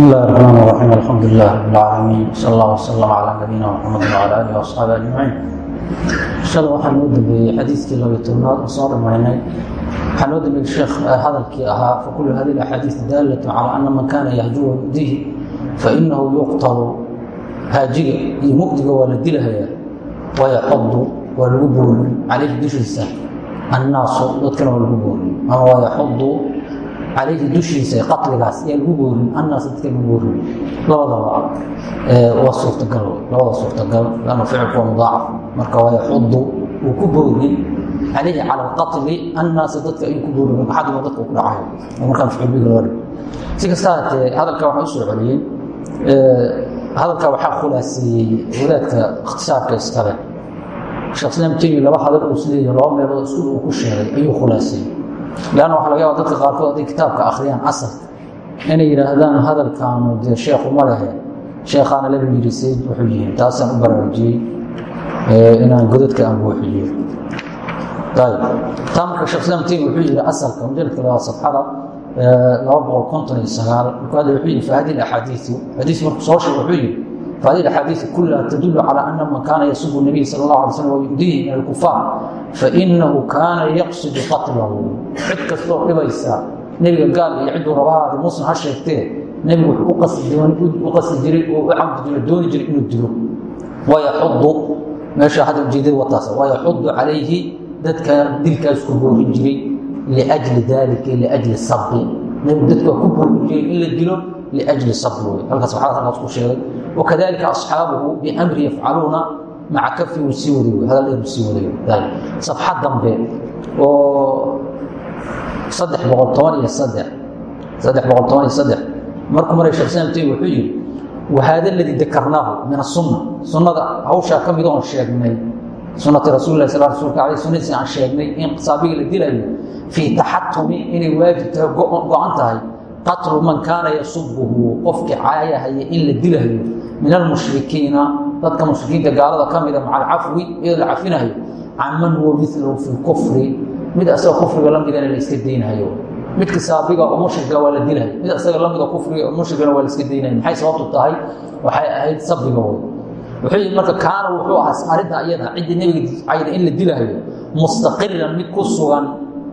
بسم الله الرحمن الرحيم الحمد لله رب العالمين صلى الله وسلم على نبينا محمد وعلى اله واصحaabi ajmaciin shada waxaa noo dambeeyey xadiiskii labiy tobnaad oo soo dhammaynay waxaa noo dambeeyey sheekh hadalkii ahaa fakulu hadihi اaxaadiis daalatu calى ana man kana yahjuwa yudihi fainahu yuqtalu haajiga iyo mu'diga waa la dilahayaa wayaxudu waa lagu boorin calayhi dushiisa annaasu dadkana waa lagu boorin ama wayaxudu calayhi dushiisa qatligaas yaa lagu boorin annaas dadka lagu boorin. Labadaba waa suurtagal labada suurtagal lanna ficilku mudaacaf. Marka waa yaxudu uu ku boorin calayhi cala alqatli annaasa dadka ayuu ku boorin xadima dadka ku dhacayo oo markaa mafcuul bihi loo dhig si kasta hatee hadalka waxaa u soo celiyey hadalka waxaa khulaaseeyey wadaadka ikhtisaarka iskale sheekh islaam temi laba hadal uu isleeyahy laba meelood isku uu ku sheegay ayuu khulaaseeyey lanna waxa laga yaaba dadka qaarkood hadday kitaabka akhriyaan asalka inay yidhaahdaan hadalkaanu dee sheekhu ma lehe sheekhaana laba yidhi sayd wuxuu yihiin taasaan u baraarujiyey inaan godadka aan buuxiyo ayb taa marka sheekh islaam temi wuxuu yidhi asalka mujaladka labaad safxada laba boqol konton iyo sagaal markuu hadda wuxuu yidhi fahadi axaadiiu xadiis markuu soo sheeg wuxuu yidhi فهذه الأحاديث كلها تدل على أن من كان يسب النبي صلى الله عليه وسلم ويؤذيه من الكفار فإنه كان يقصد قتله cid kastoo dhibaysa nebiga gaal iyo cidduu rabahaada muslim ha sheegtee nebigu wuxuu u qasdi jiray oo u camdi jiray dooni jiray inuu dilo wayaxudu meesha hadda ujeedada wataas wayaxudu calayhi dadka dilkaas ku boorin jiray liأjli dalika liأjli sabi nebigu dadka waa ku boorin jiray in la dilo ljli sar wey halkaas aa ku sheegay wakadalika asxaabuhu bimri yafcaluuna maca kafiu sii wada w hadaladu sii waday safxa dambe oo markuu mara sheekh t wuxuu yidhi wahaada ladii dakarnaahu min asunna sunnada hawshaa ka mid oon sheegnay sunati rasuulilah sal rasulka aleh sunadiisi aan sheegnay in saabigii la dilayo fii taxatumi inay waajib tahay go-an tahay qatlu man kaana yasubuhu qofkii caayahaya in la dilahayo min almushrikiina. Dadka mushrikiinta gaalada ka mida maca alcafwi iyadoo la cafinayo can man huwa milahu fi kufri. Mid asagoo kufriga la midana la iska midka saabiga oo mushriga waa la dilahay mid asaga lamida kufriga oo mushrigana waa la iska maxay sababtu tahay? Waxay ahayd sabiga wey wuxuu yihi marka kaana wuxuu ahaa arrinta iyada ciddii nebiga cayda in la dilahayo mustaqiran mid ku sugan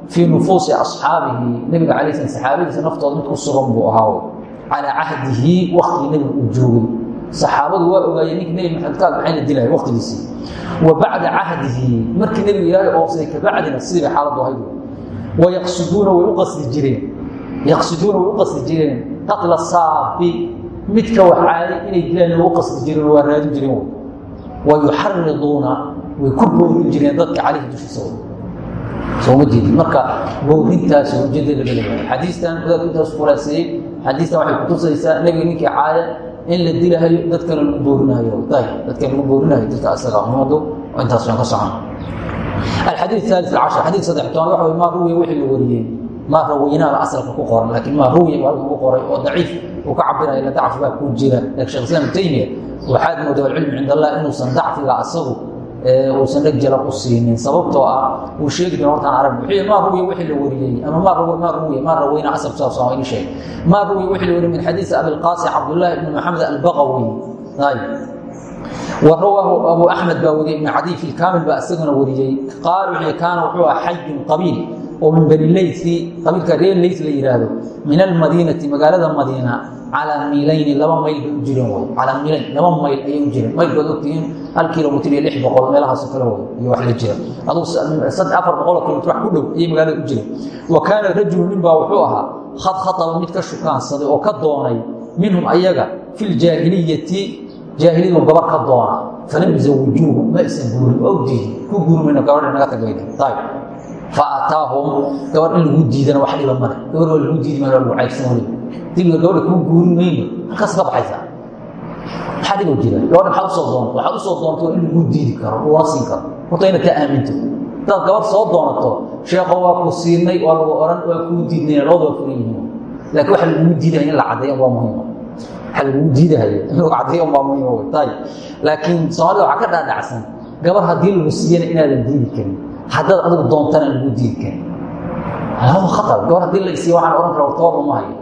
fii nufuusi asxaabihi nebiga calay slam saxaabadiisa naftooda mid ku sugan buu ahaa calaa cahdihi waktigii nebiga uu joogay. Saxaabadu waa ogaayeen ninkii nebi maxamed kaal maxay la dilahay waktigiisii wa bacda cahdihi markii nebiga ilaahay oofsaday kabacdina sidii bay xaaladdu ahayd. Wayaqsiduuna way u qasdi jireen. Yaqsiduuna way u qasdi jireen. Qatla saabi midka waxaaday inay dilaan ugu qasdi jireen waa raadin jireen. Wa yuxariduuna way ku boorin jireen dadka calayhi dushiisa sooma jeedin marka bowdintaas hujadeeda balaa xadiistan wadaadku inta isqulaysayey xadiistan waxay kutusaysaa nebiga ninkii caada in la dilahayo dadkana lagu boorinayo dadkan lagu boorinayo dadka asaga umadu intaas waan ka socon. Alxadiid aalis cashar xadiid saddex toban waxa maa ruwiya wixii la wariyey. Maa raweynaada asalka ku qoran laakiin maa ruwiya halka ku qoray oo daciif uu ka cabiraya la dacfi baa ku jira. Laakiin shekh islam taymiya waxaad moodaa alcilmu cind allah inuusan dacfiga asagu uusan dheg jalaq u siinin. Sababtoo ah uu sheegi doon hortaan arag wuxuu maa ruwiya wixii la wariyey? Ama maa maa ruwiya maa rawayna asal saabsan waa ii sheeg maa ruwiya wixii la wariyey min xadiisi abilqaasim cabdullaahi ibni maxamed albaqawi. Ayb وrawaahu abu axmed baa wariyey ibn cadiy fi kaamil baa isaguna qaal wuxuu kaana wuxuu aha xayun qabiil oo min bani leysi qabiilka reer leys la yidhaahdo min almadiinati magaalada madiina calaa miilayni laba mayl bay u jireen way calaa miilayn laba mayl ayay u jireen mayl baad ogtihiin hal kilomitr iyo lix boqol meelahaasoo kale way iyo wax la jira aduu afar boqoloo kilomitr wax ku dhow ayay magaalada u jireen wa kaana rajulu nin baa wuxuu ahaa khad khataba mid ka shukaansaday oo ka doonay minhum ayaga fi ljaahiliyati jaahiliyadu gabar ka doona falam yuzawijuuhu ma aysan guurin oo diidi ku guurmayno gabadha naga tagayda ayb fa aataahum gabar in lagu diidana wax dhiba male gabar waa lagu diidi mayno lagu caybsan dibiga gabadha kuu guurin mayno halkaas ka baxaysaa maxaa dhibo jira? Gabadha maxaad u soo doonto. Waxaad u soo doonto in lagu diidi karo laguna siin karo. Horta inaad ka aaminto. Hadaad gabar soo doonato. Sheekho waa ku siinay waa lagu oran waa kuu diidnayna labada waa furan yihiin. Laakiin waxa lagugu diidaya in la caddeeyo waa muhiim. Waa lagu diidahayo in lagu caddeeyo baa muhiim ayb laakiin soomaalida waxaa ka dhaadhacsan. Gabar haddii lagu siiyana inaadan diidi karin. Haddaad adigu doontana aan lagu diidi karin. Hada khatar. Gabar haddii la isiiyo waxaan ohan kara wartawaba ma hayo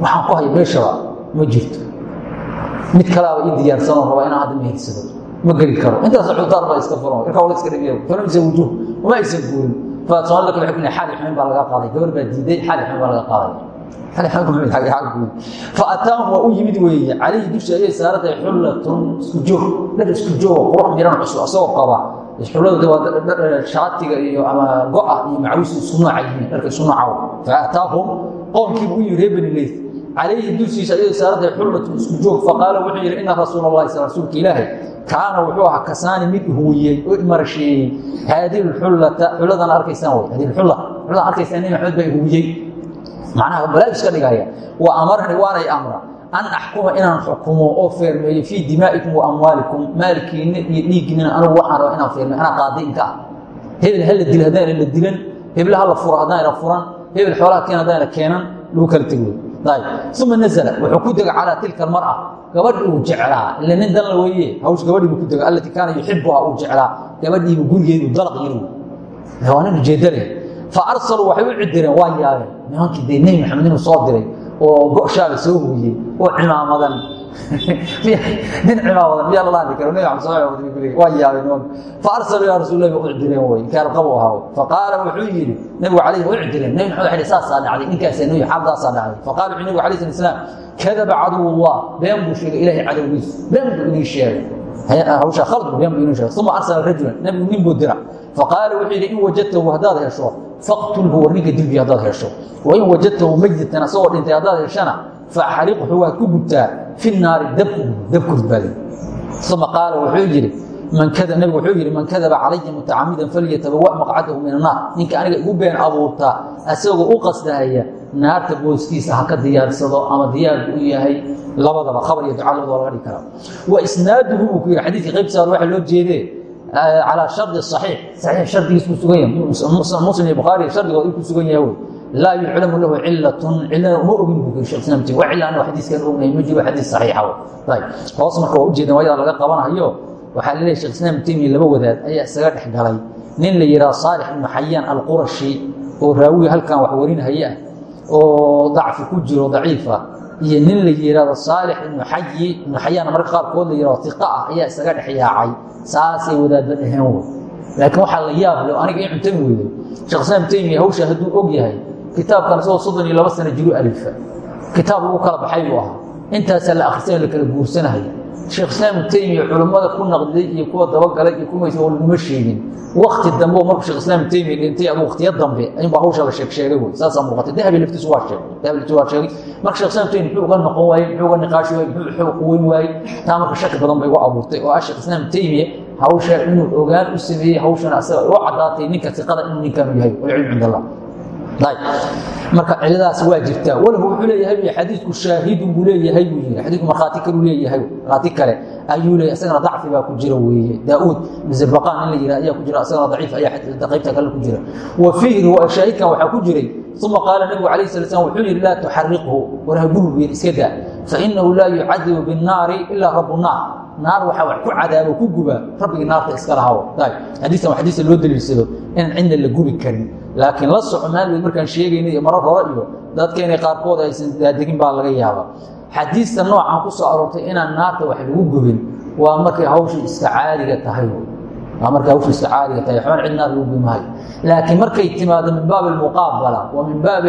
waxaan ku hayo meeshaba ma jirto. Mid kalaaba ii diyaarsanoo raba inaan hadda mehersado ma geli karo. Intaas cudaan baa iska furan irka wala iska dhibiya falamsa wujuh uma aysan guurin. Fasoomaalida kale waxay ku xali xumin baa laga qaaday. Gabar baa diiday xali xumin baa laga qaaday. Faataahum waa u yimid weeye. Calayhi dusha ayay saaratahay xullatun isku joog dhar isku joogo qurux miran cusub asagoo qaba. Xullada shaatiga iyo ama go-a iyo macawisu isku nooca yihiin dharka isku nooca faataahum qoomkiibu u yimi reer bani leyth calayhi dushiisa ayay saaratahay xullatun isku joog faqaala wuxuu yidhi ina rasuula allahi rasuulka ilaahay kaana wuxuu ahaa kasaani mid huwiyey oo imarasheeyey haadihi xullata xulladan arkaysaan wey hadihi xulla xulladan arkaysaan nabi maxamed baa huwiyey macnaha balaa iska dhigaya wa amarani waanay amra an axkuma inaan xukumo oo feermeeyo fii dimaa'ikum wa amwaalikum maalkiinna iyo dhiiggiinna anugu waxaan raba inaan feermeeyo anaa qaadi inka ah hebel ha la dilo haddaan la dilan hebel ha la furo haddaan la furan hebel xoolaha keen haddaan la keenan lagu kala tego ayb uma nazla wuxuu ku dega calaa tilka almar'a. Gabadhi uu jeclaa. Ila nin dan la weeye hawsh gabadhiibu ku dega. Allatii kaana yuxibuha uu jeclaa. Gabadhiibu gurigeedu dalaq yiri. Waa nin ujeedale fa arsaluu waxay u cidireen waa yaabeen nimankii dee nebi maxamed inuu soo diray oo go-shaaba soo huuyey oo cimaamadan nin cimaamadan miyaa lala hadli karo nebi maxamed soo waa yaabeen nimanka fa arsaluu yaa rasuul lahi u cidireen wey kaalqabu ahaa faqaala wuxuu yidhi nebigu calayhi u cidireen nebi maxamed waxay saasaa dhacday ninkaasaa noo xaaldaasaa dhacday faqala wuxuu nebigu alayhi salatu salaam kadaba caduwullah been buu sheegay ilaahay cadowgiisu been buu inii sheegay hawshaa khalad buu been buu inii sheegay uma arsala rajulan nebigu nin buu dira faqaala wuxuu yidhi in wajadtahu haddaad hesho faqtulhu war ninka dilbi haddaad hesho. Wain wajadtahu mayitan asagoo dhintay haddaad heshana faxariqhu waad ku gubtaa fi naari dabku ridbaadi uma qaala wuxuu yidhi nabigu wuxuu yidhi man kadaba calaya mutacamidan falyatabawa maqcadahu min annaar ninka aniga igu been abuurtaa asagoo u qasdahaya naarta booskiisa ha ka diyaarsado ama diyaarku u yahay labadaba khabar iyo duca labadaba laga dhigi karaa wa isnaaduhu uu ku yidhi xadiidka qaybtiisa waxa loo jeedee calى shardi صaxiix saxiix shardigiis ku sugan yahay muslim iyo bukhaari shardigood in ku sugan yahay wey laa yuclamu lahu cilatun cilana uma ogin buu kiri shekh islam wa cila anagu xadiiskan ognahay ma jiro xadiis saxiixa hoos marka waa ujeedan waayada laga qabanayo waxaa la leeyahy shekh islam taymiya laba wadaad ayaa isaga dhex galay nin la yidhaha saalix ibnu xayaan alqurashi oo raawiga halkan wax warinhaya ah oo dacfi ku jiro daciifa iyo nin la yihahdo saalix ibnu xayi ibnu xayaana marka qaarkood la yihahdo iqa ah ayaa isaga dhex yaacay saasay wadaadba dhaheen wey laakiin waxaa la yaab le aniga i cuntami weyday shekh islaam taymiya hawsha hadduu og yahay kitaabkan isagoo soddon iyo laba sano jiru alifa kitaab lagu kala baxay buu ahaa. Intaasaa la akhrisanay la kala guursanaya sheekh islaam taymiya culummada ku naqdiday iyo kuwa dabagalay iyo kumaysa oo laguma sheegin. Wakti dambe markuu sheekh islaam taymiya dhintay adu waktiyo dambe ayuunbaa hawsha la sheeg sheegay wey saasaa muuqatay. Dahabi laftiisu waa sheegay. Dahabi laftiisu waa sheegay. Marka sheekh islaam taymiya muxuu uga noqon waayey muxuu uga niqaashi waayey muxuu xoog quweyn waayey. Taa marka shaki badan bay ugu abuurtay. Oo ah sheekh islaam taymiya hawsha inuu ogaan u sameeyey hawshana asaga. U caddaatay ninka siqada inuu ninkaanu yahay walcilmu cind allah marka ciladaas waa jirtaa. Walahu wuxuu leeyahay xadiidku shaahidun buu leeyahay buu yii xadiidku markhaati kaluu leeyahay markhaati kale ayuu leeyahay isagana dacfi baa ku jira weeye. Daauud mizabaqaan in la yidhah ayaa ku jira isagana daciif ayaa qaybta kale ku jira. Wa fiihi shaahidkan waxaa ku jiray uma qaala nabigu calayh sala slam wuxuu yidhi laa tuxariqhu war haguhu buu yidhi iska daa fainahu laa yucadibu binnaari ilaa rabu naar. Naar waxaa wax ku cadaabo ku guba rabbigii naarta iska lahawo xadiiskan waa xadiisa loo daliilsado inaan cidna la gubi karin. Laakiin la soco maalweed markaan sheegayna iyo marar hore iyo dadka inay qaarkood aysan daadegin baa laga yaabaa xadiista noocan ku soo aroortay inaan naarta wax lagu gubin waa markay hawsha iska caadiga tahay waa markay hawsha iska caadiga tahay waxbaan cid naar lagu gubi laakiin markay timaado min baabi almuqaabala wa min baabi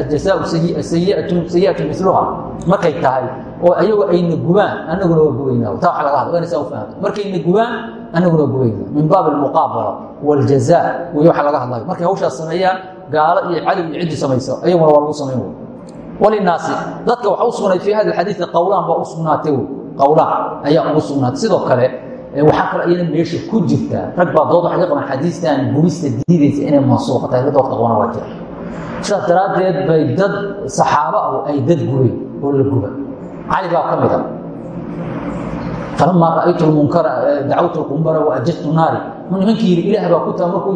ajasaau sayiatu sayiatu miluha markay tahay oo ayagu ayna gubaan anaguna waa gubaynaa taa waa laga hadla waa saa u fahamta markayna gubaan anaguna waa gubaynaa min baabi almuqaabala wاljaza wey waxa laga hadlayo markay hawshaas sameeyaan gaalo iyo cadow iyo ciddi samayso ayaguna waa lagu samayn wey walinaasi dadka waxa u sugnay fii hada xadiidi qowlaan baa u sugnaatay. qowlaan ayaa ugu sugnaatay. sidoo kale waxaa kaloo iyana meesha ku jirta rag baa dood waxay ka qaban xadiistan gubista diidaysa inay mansuuqa tahay. doodka qabana waa jira sidaas daraaddeed bay dad saxaabo ah ay dad gubeen oo la guba. cali baa ka mid a falamaa ra'aytu lmunkara dacawtu lqumbara waajadtu naari. nimankii yidhi ilaah baa ku taa markuu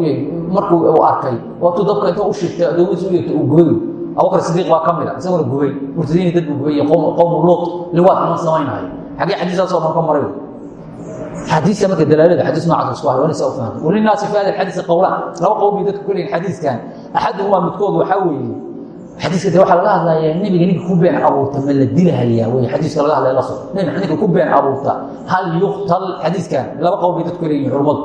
markuu uu arkay. Waatuu dabka inta u shigtay adoomadiis u yeegtay uu gubay abubakar sidiiq baa ka mid a isaguna gubay murtadiini dad buu gubay qowmu luut liwaad kama samaynayo. Xaggee xadiisaasoo dhan ka maray xadiiska marka dalaalada xadiis noocaas isku hayo wanaysa u fahamtay walinaasi fi hada alxadiisi qowlaan laba qowl bay dadku ku leeyihiin xadiiskan. Axaduhumaa midkood waxaa weeye xadiiska de waxaa laga hadlayaa nebiga ninka ku been abuurta ma la dilahayaa wey xadiiska laga hadlaya la so nebiga ninka ku been abuurta hal yuqtal xadiiskan. Laba qowl bay dadku leeyihiin culummadu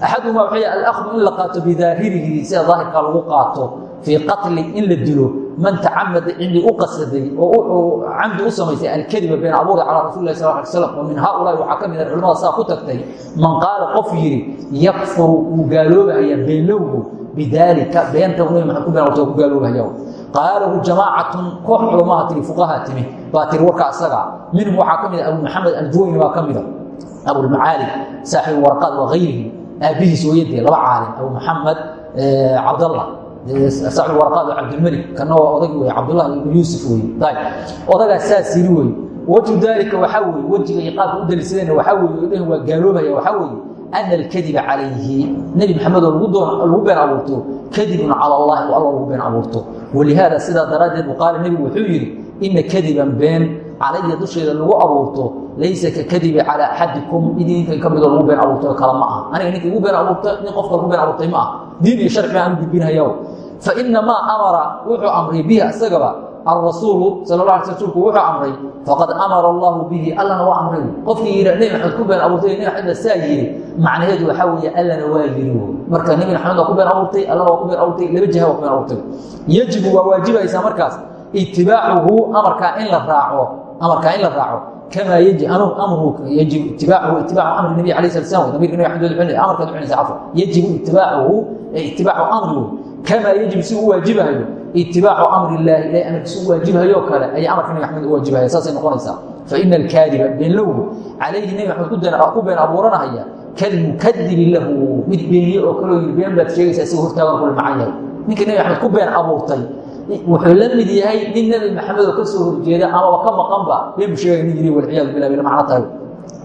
axaduhuma waxay alakdu in la qaato bidaahirihi sida daahirka lagu qaato fii qatli in la dilo man tacamada cindii u qasaday oo camdi u samaysay alkadiba been abuuri calaa rasuli lah sal ly slam wa min haaulaai waxaa ka mid a culamada saa ku tagtay man qaala qof yidhi yakfuru wuu gaaloobahaya beenlowgu bidaalika beenta nebi maxamed ku been waa ku gaaloobahaya qaalahu jamaacatun koox culamaha tiri fuqaha timi baa tiri warka asaga minhum waxaa ka mid a abu maxamed aljuwayni baa ka mida abulmacaali saaxibu warqaad wa hayrihi aabbihiis hooyadee laba caalim abu maxamed cabdallah sacd warqaad cabdilmalik kana waa odagi wey cabdullah ibnu yuusuf wey ayb odagaas saas yiri wey wajhu daalika waxaa weye wejiga iyo qaabka u dalisadeen waxaa weye dhehen waa gaaloobaya waxaa weeye ana alkadiba calayhi nebi maxamedoo lagu been abuurto kadibun cala allahi alla lagu been abuurto. Walihaada sidaa daraaddeed buu qaala nebigu wuxuu yidhi ina kadiban been calaya dusheeda lagu abuurto laysa ka kadibi calaa axadikum idinkan ka lagu been abuurto kale ma ah aniga ninka igu been abuurta nin qofka lagu been abuurtay ma ah diin iyo sharci aan u gudbinhayaw fainamaa amara wuxuu amray bihi isagaba. Alrasuulu sal la ala rsulku wuxuu amray faqad amara allahu bihi allana waa amray. Qofkii yidhi nebi maxamed ku been abuurtay nebi maxamed baa saa yidhi. Macnaheedu waxaa weeye allana waa yidhi marka nebi maxamed waa ku been abuurtay allana waa ku been abuurtay laba jiha waa ku been abuurtay. Yajibu waa waajibaysaa markaas amarkaa in la raaco kamaa yaji amru yajib itibaacuhu itibaacu amri nabi alayh slat slam nabiga nabi xamed amarkaad uxinaysa cafwa yajibu itibaacuhu itibaacu amri kamaa yajib si u waajibahayo itibaacu amri illaahi ilahi amarkiisa u waajibahayo kale ayaa amarka nabi maxamed u waajibahaya saasay noqonaysaa faina alkaadiba beenlowgu calayhi nebi maxamed ku been abuuranahaya kalmukadibi lahu mid beeniye oo kaloo yiri been baad sheegaysaa isaga hortaagan kula macan yahay ninka nebi maxamed ku been abuurtay wuxuu la mid yahay nin nebi maxamed oo ka soo horjeeda amaba ka maqanba. Been bu sheegaya nin yiri walciyaadu billah bila macno tahay.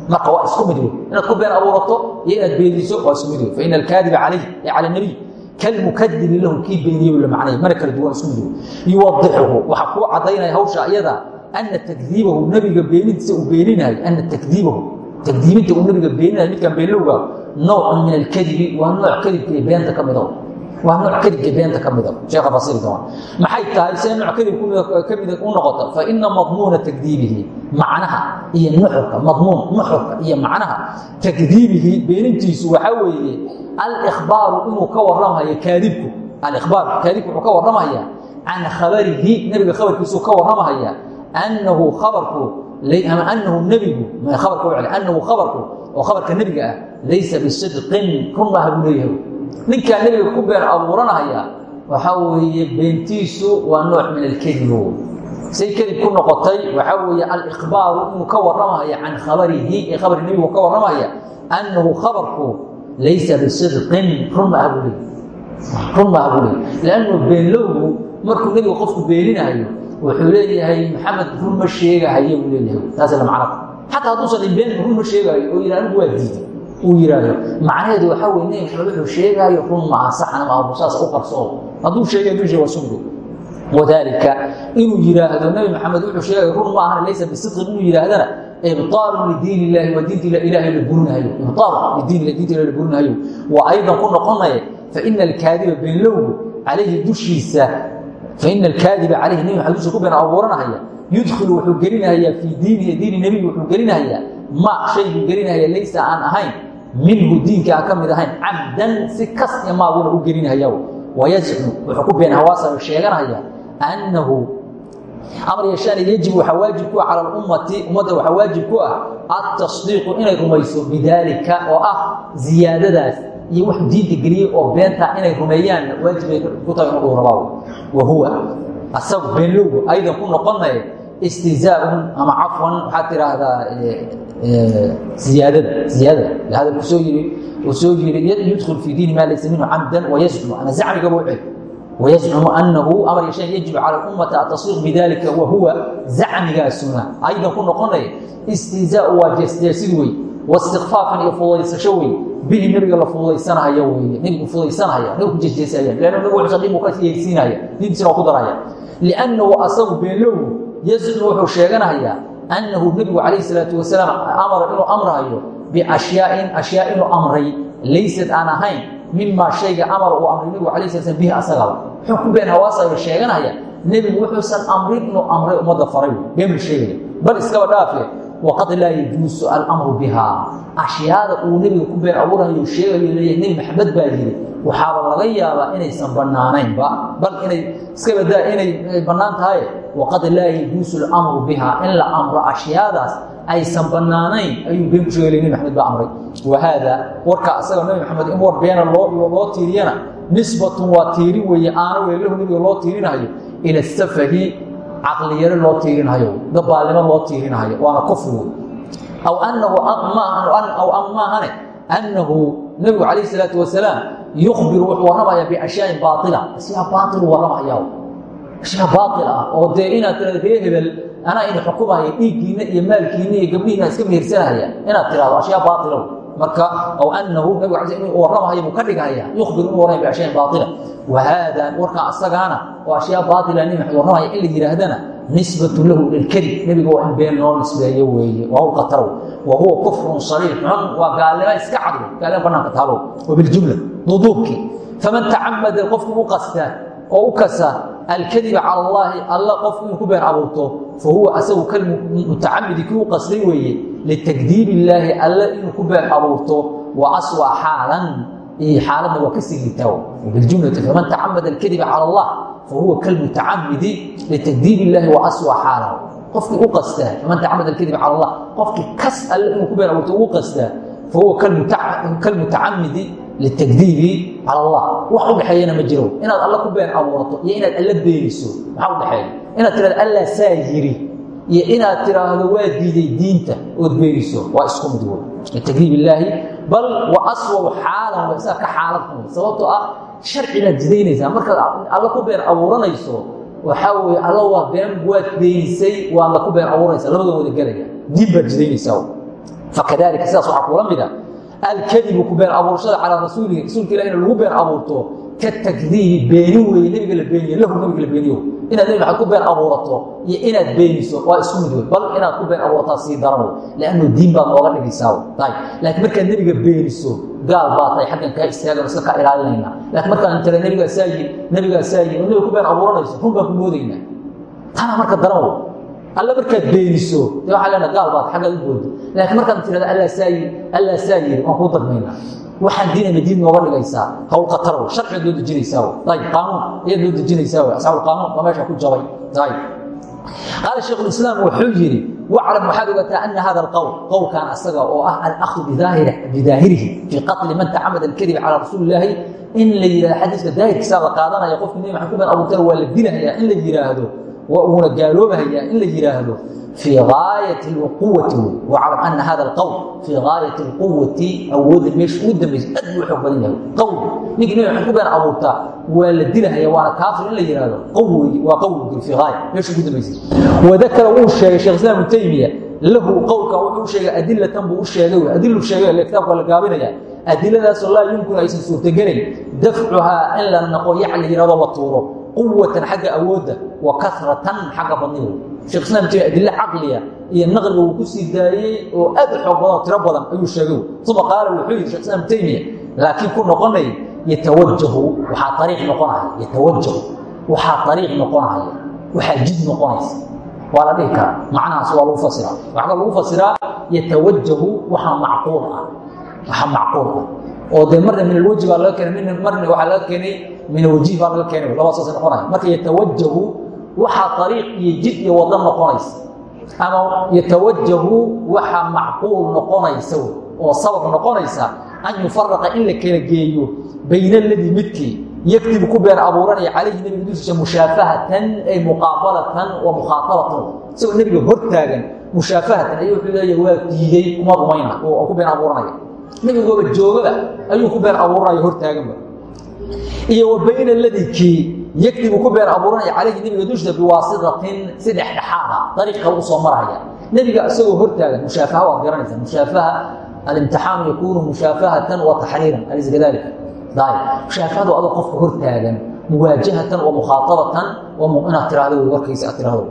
Marka waa isku mid wey. Inaad ku been abuurato iyo inaad beeniso waa isku mid wey. Faina alkaadiba calayh ee cala nabiy kalmukadibi lahu kii beeniye la macnay. Mana kala duwan isku mid yuwadixuhu waxaa kuu caddaynaya hawsha iyada ana takdiibahu nebiga beenintiisa uu beeninayo ana takdiibahu takdiibinta uu nebiga beeninayo midkan beenlowga noocun min alkadibi waa nooc kadibka ee beenta ka mida waa nooc kadibka beenta ka mida sheekha fasiri doona maxay tahay see nooc kadib ka mid u noqota fa ina madmuuna takdiibihi macnaha iyo nuxurka madmuun nuxurka iyo macnaha takdiibihi beenintiisu waxaa weeye alkhbaaru inuu ka warramayo kaadibku. Alkhbaar kaadibku wuxuu ka warramaya can khabarihi nebiga khabarkiisuu ka warramahaya annahu khabarku ama anahu nebigu khabarka u annahu khabarku oo khabarka nebiga ah laysa bisidqin run buu leeyahay ninkaa nebiga ku been abuuranahaya waxaa weeye beentiisu waa nooc min alkadib say kadib ku noqotay waxaa weeye alikhbaaru inuu ka warramahaya can khabarihi ee khabarka nebigu ka warramahaya annahu khabarku laysa bisidqin run maaha buu leeyahy run liannu beenlowgu markuu nebiga qofku beeninahayo wuxuu leeyahay maxamed run ma sheegahayo buu leeyahay. Taas la xataa hadduusan been run ma sheegahayo oo yidhi anigu waa diiday uu yidhaahdo. Macnaheedu waxaa nebi maxamed wuxuu sheegaayo run maaha saxna maaha busaas u qarsoo hadduu sheegay dusha waa sugdo wadaalika inuu yidhaahdo nebi maxamed wuxuu sheegaya run ma laysa bisidqin inuu yidhaahdana ibطaalu lidiin illahi waa diinta ilahay la burinahayo ibطaal lidiin diinta ilahi la burinahayo waa aydan ku noqonaya faina alkaadiba beenlowgu calayhi dushiisa faina alkaadiba calayhi nebi maxamed dusha ku been abuuranahaya. Yudkhilu wuxuu gelinahayaa fii diinihi diini nebigu wuxuu gelinahayaa ma shayguu gelinahaya laysa aan ahayn minhu diinka aan ka mid ahayn cabdan si kas iyo maaguna u gelinahaya wayazcu wuxuu ku been hawaasa sheeganahaya annahu amar yeeshaana yajib waxaa waajib ku ah cala alummati ummadda waxaa waajib ku ah altasdiiqu inay rumayso bidaalika oo ah ziyaadadaas iyo wuxuu diinta geliyey oo beenta inay rumeeyaanna waajibay ku tahay inuu rabaa wa huwa asagu beenlowgu aydan ku noqonaya istihzaaun ama cafwan waxaad tiraahdaa ziyaadada ziyaadada hadal kusoo yiri uu soo yiri yudkhil fii diini maa laysa minhu camdan wayazcumu ana zacmigaba u cel ويزcم أنه أmر يشhان يجب على الأمة التصديق بذلكa وهuو زacmigaasuna ayda ku noqonaya استهزاء waa jeesjeesid wey واsتikفاaفan iyo fudaysasho wey bihi nebiga la fudaysanahayo wey nebigu fudaysanahaya nebigu jeesjeesaya لأnn nabig wuxuusan dhib u ka yeysiinaya diintiisina waa ku daraya لأnnahu asagu beenlowgu yezidna wuxuu sheeganahayaa annahu nebigu calayh salaatu wasalaam amara inuu amrahayo biashyaain ashyaa inuu amray. Laysad aan ahayn mimaa shayga amara uu amray nebigu alay sala slam bihi asagaba muxuu ku been hawaasayo sheeganahaya nebigu wuxuusan amrin inuu amray ummadda faray beenbuu sheegaya. Bal iskaba dhaafee waqad laa yajuusu alamru bihaa ashyaada uu nebiga ku been abuurayo sheegayo leeyahay nebi maxamed baa yiri waxaaba laga yaabaa inaysan bannaanaynba bal inay iska badaa inay bannaan tahay waqad laa yajuusu alamru bihaa in la amro ashyaadaas aysan bannaanayn ayuu been ku sheegay nebi maxamed baa amray wa haada warka asaga nebi maxamed in war beena loo loo tiiriyana nisbatun waa tiirin weeye aana weelahu nebiga loo tiirinayo ila safahi caqliyaro loo tiirinayo dabaalnimo loo tiirinayo waana kufri wey aw anahu aw maahane annahu nebigu calayh isalaatu wasalaam yukhbiru wuxuu warramayaa biashyaain baaila ashyaa baailu warramaya ashyaa baail ah oo dee inaad tirahdo ree hebel anaa ina xukumaya dhiiggiinna iyo maalkiinna iyo gabdhihiina iska mehersanaya inaad tirahdo ashyaa baailow marka aw anahu nabig ala inuu warramahayo buu ka dhigaya yukhbiru inuu warramaya biashyain baaila wa haada warkaa asagaana oo ashyaa nebi maxamed warramaya in la yidhaahdana nisbatu lahu lilkadib nebiga waa in been loo nisbeeyo weeye waa qatarow wa huwa kufrun sariix xun waa gaalnimo iska cadlo gaalnimo banaanka taalow wabiljumla duduubkii faman tacamada qofkii u qastaa oo u kasa alkadiba cala allaahi alla qofku inuu ku been abuurto fa huwa asagu kalmutacamidi kii u qasday weeye litakdiib illaahi alla inuu ku been abuurto wa aswa xaalan xaaladna waa ka sigitaaw biljumlati faman tacamada alkadiba cala allah fahuwa kalmutacamidi litakdiib illaahi wa aswa xaalahu qofkii u qastaa faman tacamada alkadiba cala allah qofkii kas alle inuu ku been abuurto ugu qastaa fahuwa kalmutacamidi litakdiibi cala allah wax u dhexeeyana ma jiro inaad alla ku been abuurato iyo inaad alla beeniso maxaa u dhexeeya inaad tirahdo allah saa yiri iyo inaad tiraahdo waa diiday diinta ood beeniso waa isku mid wey litakdiib illaahi bal wa aswaw xaalan waa isaga ka xaalad xun sababtoo ah sharci baad jidaynaysaa. Markaad alla ku been abuuranayso waxaa weye alla waa been waad beenisay waadna ku been abuuranaysa labada wada gelaya diin baad jidaynaysaa fakadalika sidaas waxaa kuula mid a alkadibu ku been abuurashada calaa rasuulihi rasuulka ilah lagu been abuurto ka takdiibi beenin weeye nebiga la beeniye lahu nebiga la beeniyo. Inaad nebi maxamed ku been abuurato iyo inaad beeniso waa isku mid wey bal inaad ku been abuurataa sii daran wey leannu diin baad nooga dhigaysaa. Tay laakiin markaad nebiga beeniso gaal baa tahay xaggan kaa istaagan iska kaa ilaalinayna. Laakiin markaan tira nebigaa saa yiri nebigaa saa yiri oo nebiga ku been abuuranayso run baan ku moodaynaa tana marka daran wey alla markaad beeniso de waxaa leenaha gaal baad xaggaad u boodi laakiin markaad tirahdo allah saa yiri allah saa yiri waan kuu dagmaynaa waxaan diinayna diin nooga dhigaysaa hawl wey sharcigaad loo dejinaysaa ayib qaanuun ayaad loo dejinaysaa wey asxaabu qaanuun waa meesha ku jabay ayib qaala shaykhu lislaam wuxuu yidhi waclam waxaad ogaataa ana hada alqowl qowlkan asaga oo ah alakdu bidaahirihi fii qatli man tacamada alkadib calaa rasuuli illaahi in la yidhahdo xadiiska daahirkiisaa la qaadanaya qofkii nebi maxamed ku been abuurtana waa la dilahayaa in la yidhaahdo wuuna gaaloobahayaa in la yidhaahdo fii gaayati اlquwati wey waclam ana hada alqowl fii gaayati اlquwati awooda meesha ugu dambaysa aad buu xoog badan yahay qowl ninkii nebi maxamed ku been abuurtaa waa la dilahaya waana kaafir in la qowl wey waa qowl fii gaaya meesha ugu dambaysa wadakara wuu sheegay shekh islam ibnu taymiya lahu qowlka wuxuu sheegay adilatan buu u sheegay adilu sheegay kitaabka la gaabinaya adiladaasoo laa yumkinu aysan suurtogelayn dafcuhaa in la naqo yac la yidhahdo la tuuro quwatan xagga awoodda wa kasratan xagga badniga shekh islam ibnu taymiya adilo caqliya iyo naqliga ku sii daayey oo aad u xoog ayuu sheegay. Uma qaala wuxuu yidhi shekh taymiya laakiin ku noqonay yatawajahu waxaa ariiq noqonaya yatawajahu waxaa ariiq noqonaya waxaa jid noqonaysa. Waa la dhihi waa lagu fasiraa waxaa lagu fasiraa yatawajahu waxaa macquul ah waxaa macquul ah oo dee marna min alwajhi baa laga keenay marna waxaa laga keenay min alwajihi baa laga keenay labaa saasay noqonaya. Marka yatawajahu waxaa ariiq iyo jid iyo wado noqonaysa. Ama yatawajahu waxaa macquul noqonaysa oo sabab noqonaysa an yufaraqa in la kala geeyo bayna aladii midkii yakdibu ku been abuuranaya calayhi nebiga dushiisa mushaafahatan ay muqaabalatan wa mukhaatabatan. Isagoo nebiga hortaagan mushaafahatan ayuu wuxuu leeya waa diiday kuma rumayna oo ku been abuuranaya nebigooba joogada ayuu ku been abuuranaya hortaaganba iyo wa bayna aladii kii yakdibu ku been abuuranaya calayhi nebiga dushiisa biwaasitatin si dhexdhexaada dariiq kale u soo maraya. Nebiga isagoo hortaagan mushaafaha waad garanaysaa mushaafaha alimtixaanu yakuunu mushaafahatan wa taxriiran alaysa kadalika mushaafahadu adoo qofka hortaagan muwaajahatan wa mukhaaabatan inaad tiraahdo warkaysa aad tiraahdo.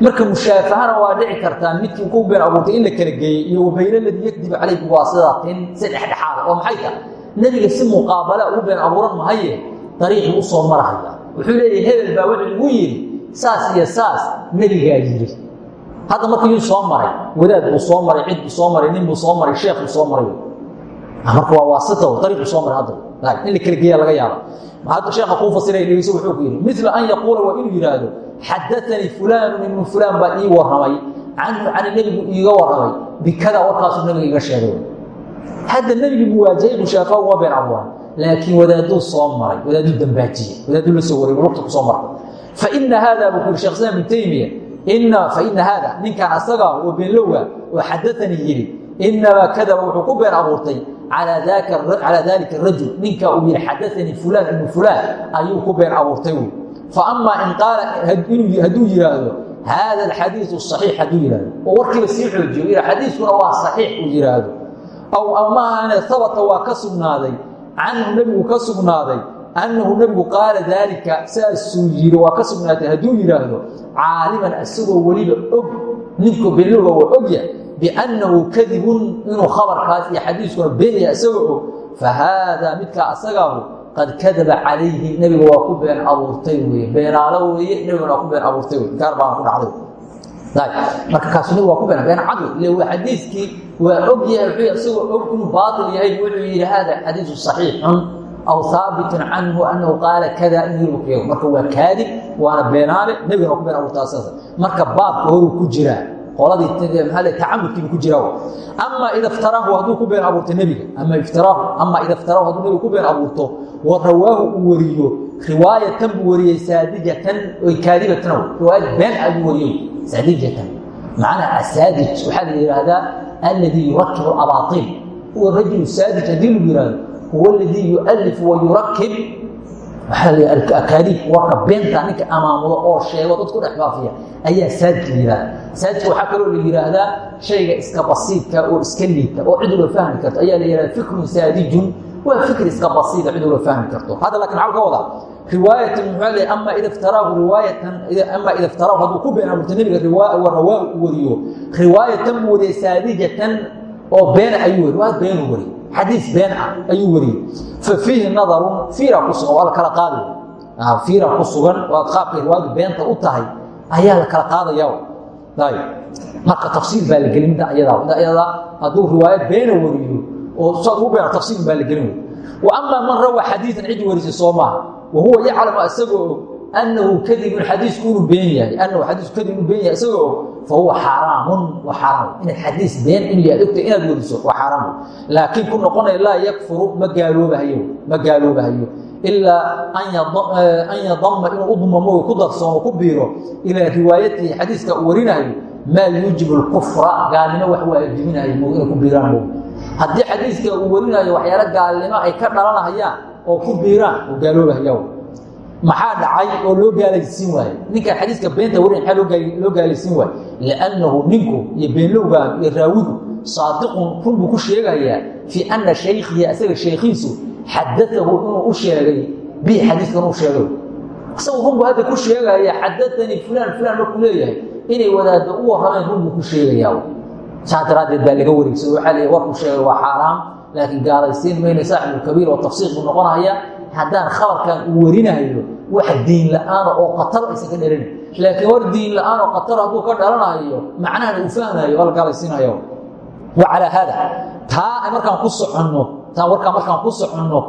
Marka mushaafahana waa dhici kartaa midkii ku been abuurtay in la kala geeyey iyo wabayna ladii yakdibu calayhi biwaasitatin si dhexdhexaada oo maxay tahay nebiga si muqaabala ugu been abuuran mahaye dariiqii u soo marahaya. Wuxuu leeyahay hebel baa wuxuu igu yidhi saas iyo saas nebigaa yidhi. Hadda marka yuu soo maray wadaad buu soo maray cid buu soo maray nin buu soo maray sheekh buu soo maray. Marka waa waasita ariiqu soo maray hadda in la kala geeya laga yaaba hadda sheekha kuu fasiray dhegeyso wuxuu ku yidhi mila an yaquula waa inuu yidhaahdo xadaanii fulaanu ibnu fulaan baa ii warramay. Canhu cani nebigu iiga warramay. Bikada warkaasuu nebiga iga sheegay. Hadda nebigii muwaajahey mushaafa uma been abuuran laakiin wadaaduu soo maray. Wadaaduu dambaajiye wadaaduu la soo waray lugta ku soo martay. Faina haada buu ku yiri shekh islaam ibn taymiya ina faina haada ninkan asaga oo beenlowga oo xadaanii yidhi inamaa kadaba wuxuu ku been abuurtay calaa dalika rajul ninka uu yihi xadaanii fulaan ibnu fulaan ayuu ku been abuurtay wy faama in qaala hadduu yidhaahdo haada alxadiiu صaxiix hadduu yihahdo oo warkiiba sii xoojiyo xadiiskuna waa saxiix uu yidhaahdo aw amaahane habata waa ka sugnaaday canhu nebigu ka sugnaaday annahu nebigu qaala daalika saasuu yiri waa ka sugnaatay hadduu yidhaahdo caaliman isagoo weliba og ninku beloga waa ogya biannahu kadibun inuu khabarkaas iyo xadiiskuna beenaya isagoo og fa haadaa midkaa asagaahu qad kadaba calayhi nebiga waa ku been abuurtay weye beenaalo weeye nebiguna waa ku been abuurtay wey gaar baana ku dhacday marka kaasu nabig waa ku been been cadwi ile waa xadiiskii waa og yahay isagoo og inuu baatil yahay wuxuu yidhi hada xadiisu saxiixun aw haabitun canhu annahu qaala kada in yirbu keego marka waa kaadib waana beenaale nebigana waa ku been abuurtaa saas marka baabka horuu ku jiraa qoladii maxaa tacamudkiibu ku jiraa ama ida iftaraahu hadduu ku been abuurto nebiga. Ama iftiraahu ama ida iftaraahu hadduu nebiga ku been abuurto wa rawaahu uu wariyo. Riwaayatan buu wariyey saadijatan oy kaadibatan riwaayad been ah buu saadijatan. Macnaha asaadij waxaa la yidhaahdaa alladii yurakibu abaatil huwa rajulu saadij haddii lagu huwa aladii yualif wa yurakib waxaa la akaadiib warka beenta ninka amaamudo oo sheego dad dhex faafiya ayaa saadij la yihahda waxaa kaloo la yidhaahdaa shayga iska basiidka oo iska liita oo cid fahmi karto. Ayaa la yihahda fikrun saadijun. Waa fikr iska basiida cid fahmi karto. Hadda laakiin maxaa ka wadaa riwaayatan muxuu leeyahay ama ida iftaraahu riwaayatan ama ida iftaraahu hadduu ku been abuurto nebiga rawaahu wariyo. Riwaayatan buu wariyey saadijatan. Oo beena ayuu wari waa beenuu wariyey xadiis been ah ayuu wariyey. Fa fiihi nadarun fiira ku sugan waa la kala qaadi. Fiira ku sugan waa qaabkay riwaayadu beenta u tahay ayaa la kala qaadaya. Marka tafsiil baa la gelin midda ayadaa ayadaa hadduu riwaayad beena wariyo oo saad ugu beena tafsiil baa la gelin. Wa amaa man rawaa xadiidan cid warisay soo maaha. Wahuwa yaclamu isagoo og annahu kadibun xadiisku inuu been yahay annahu xadiisku kadib inuu been yahay isagoo fa huwa xaaraamun waa xaaraam inaad xadiis been inuu yahay ogta inaad weriso waa xaaraam laakiin ku noqonaya laa yakfuru ma gaaloobahayo ma gaaloobahayo ilaa an yadama inuu u dumamo ku darsoomo ku biiro ilaa riwaayatihi xadiiska uu warinayo maa yuujibu lkufra gaalnimo wax waajibinayo inay ku biiraan mo haddii xadiiska uu warinayo waxyaalo gaalnimo ay ka dhalanahayaan oo ku biiraan oo gaaloobahaya maxaa dhacay oo loo gaalaysiin waaye ninkan xadiiska beenta warin maxaa loo gaalaysiin waaye liannahu ninku iyo beenlowgaan iyo raawidu saadiqun run buu ku sheegayaa fii anna shaykhihi isaga shaykhiisu xadaahu inuu u sheegay bihi xadiiskan u sheegay. Isagu run buu hadda ku sheegaya xadaanii fulaan fulaan markuu leeyahay inay wadaaddo u warrameen run buu ku sheegayaa saas daraaddeed baa laga wareegsado waxaa leeyahy warkuu sheegay waa xaaraam laakiin gaalaysiin mayna saaxibulkabiir oo tafsiiq buu noqonaya haddaan khabarkan uu warinayo wax diin la'aana oo qatar aysan ka dhalin. Laakiin war diin la'aan oo qatar hadduu ka dhalanayo macnahana uu fahmayo waa la gaalaysiinayo. Wa calaa haada taa markaan ku soconno taa warkaan markaan ku soconno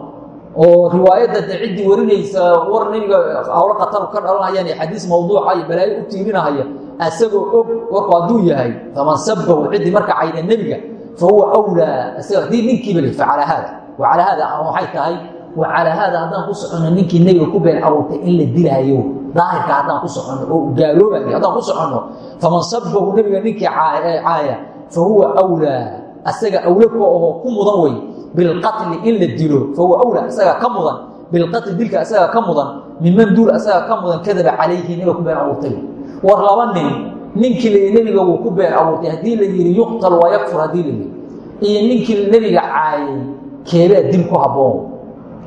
oo riwaayadda de ciddii warinaysa war nebiga hawlo qatar ka dhalanayaan iyo xadiis mawduuca iyo balaayo u tiirinahaya asagoo og warku hadduu yahay faman sabahu ciddii marka cayda nebiga fahuwa wlaa haddii ninkiiba le facalaa haada. Wa calaa haada waxay tahay wa calaa haada haddaan ku soconno ninkii nebiga ku been abuurtay in la dilaayo daahirka haddaan ku soconno oo gaaloobayo haddaan ku soconno faman sabahu nebiga ninkii caaya fahuwa wlaa asaga awle ku ahoo ku mudan wey bilqatli in la dilo fahuwa wlaa isagaa ka mudan bilqatli dilka isagaa ka mudan minman duul isagaa ka mudan kadaba calayhi nebiga ku been abuurtay. War laba nin ninkii nebiga wuu ku been caayay keebaa dil ku habboon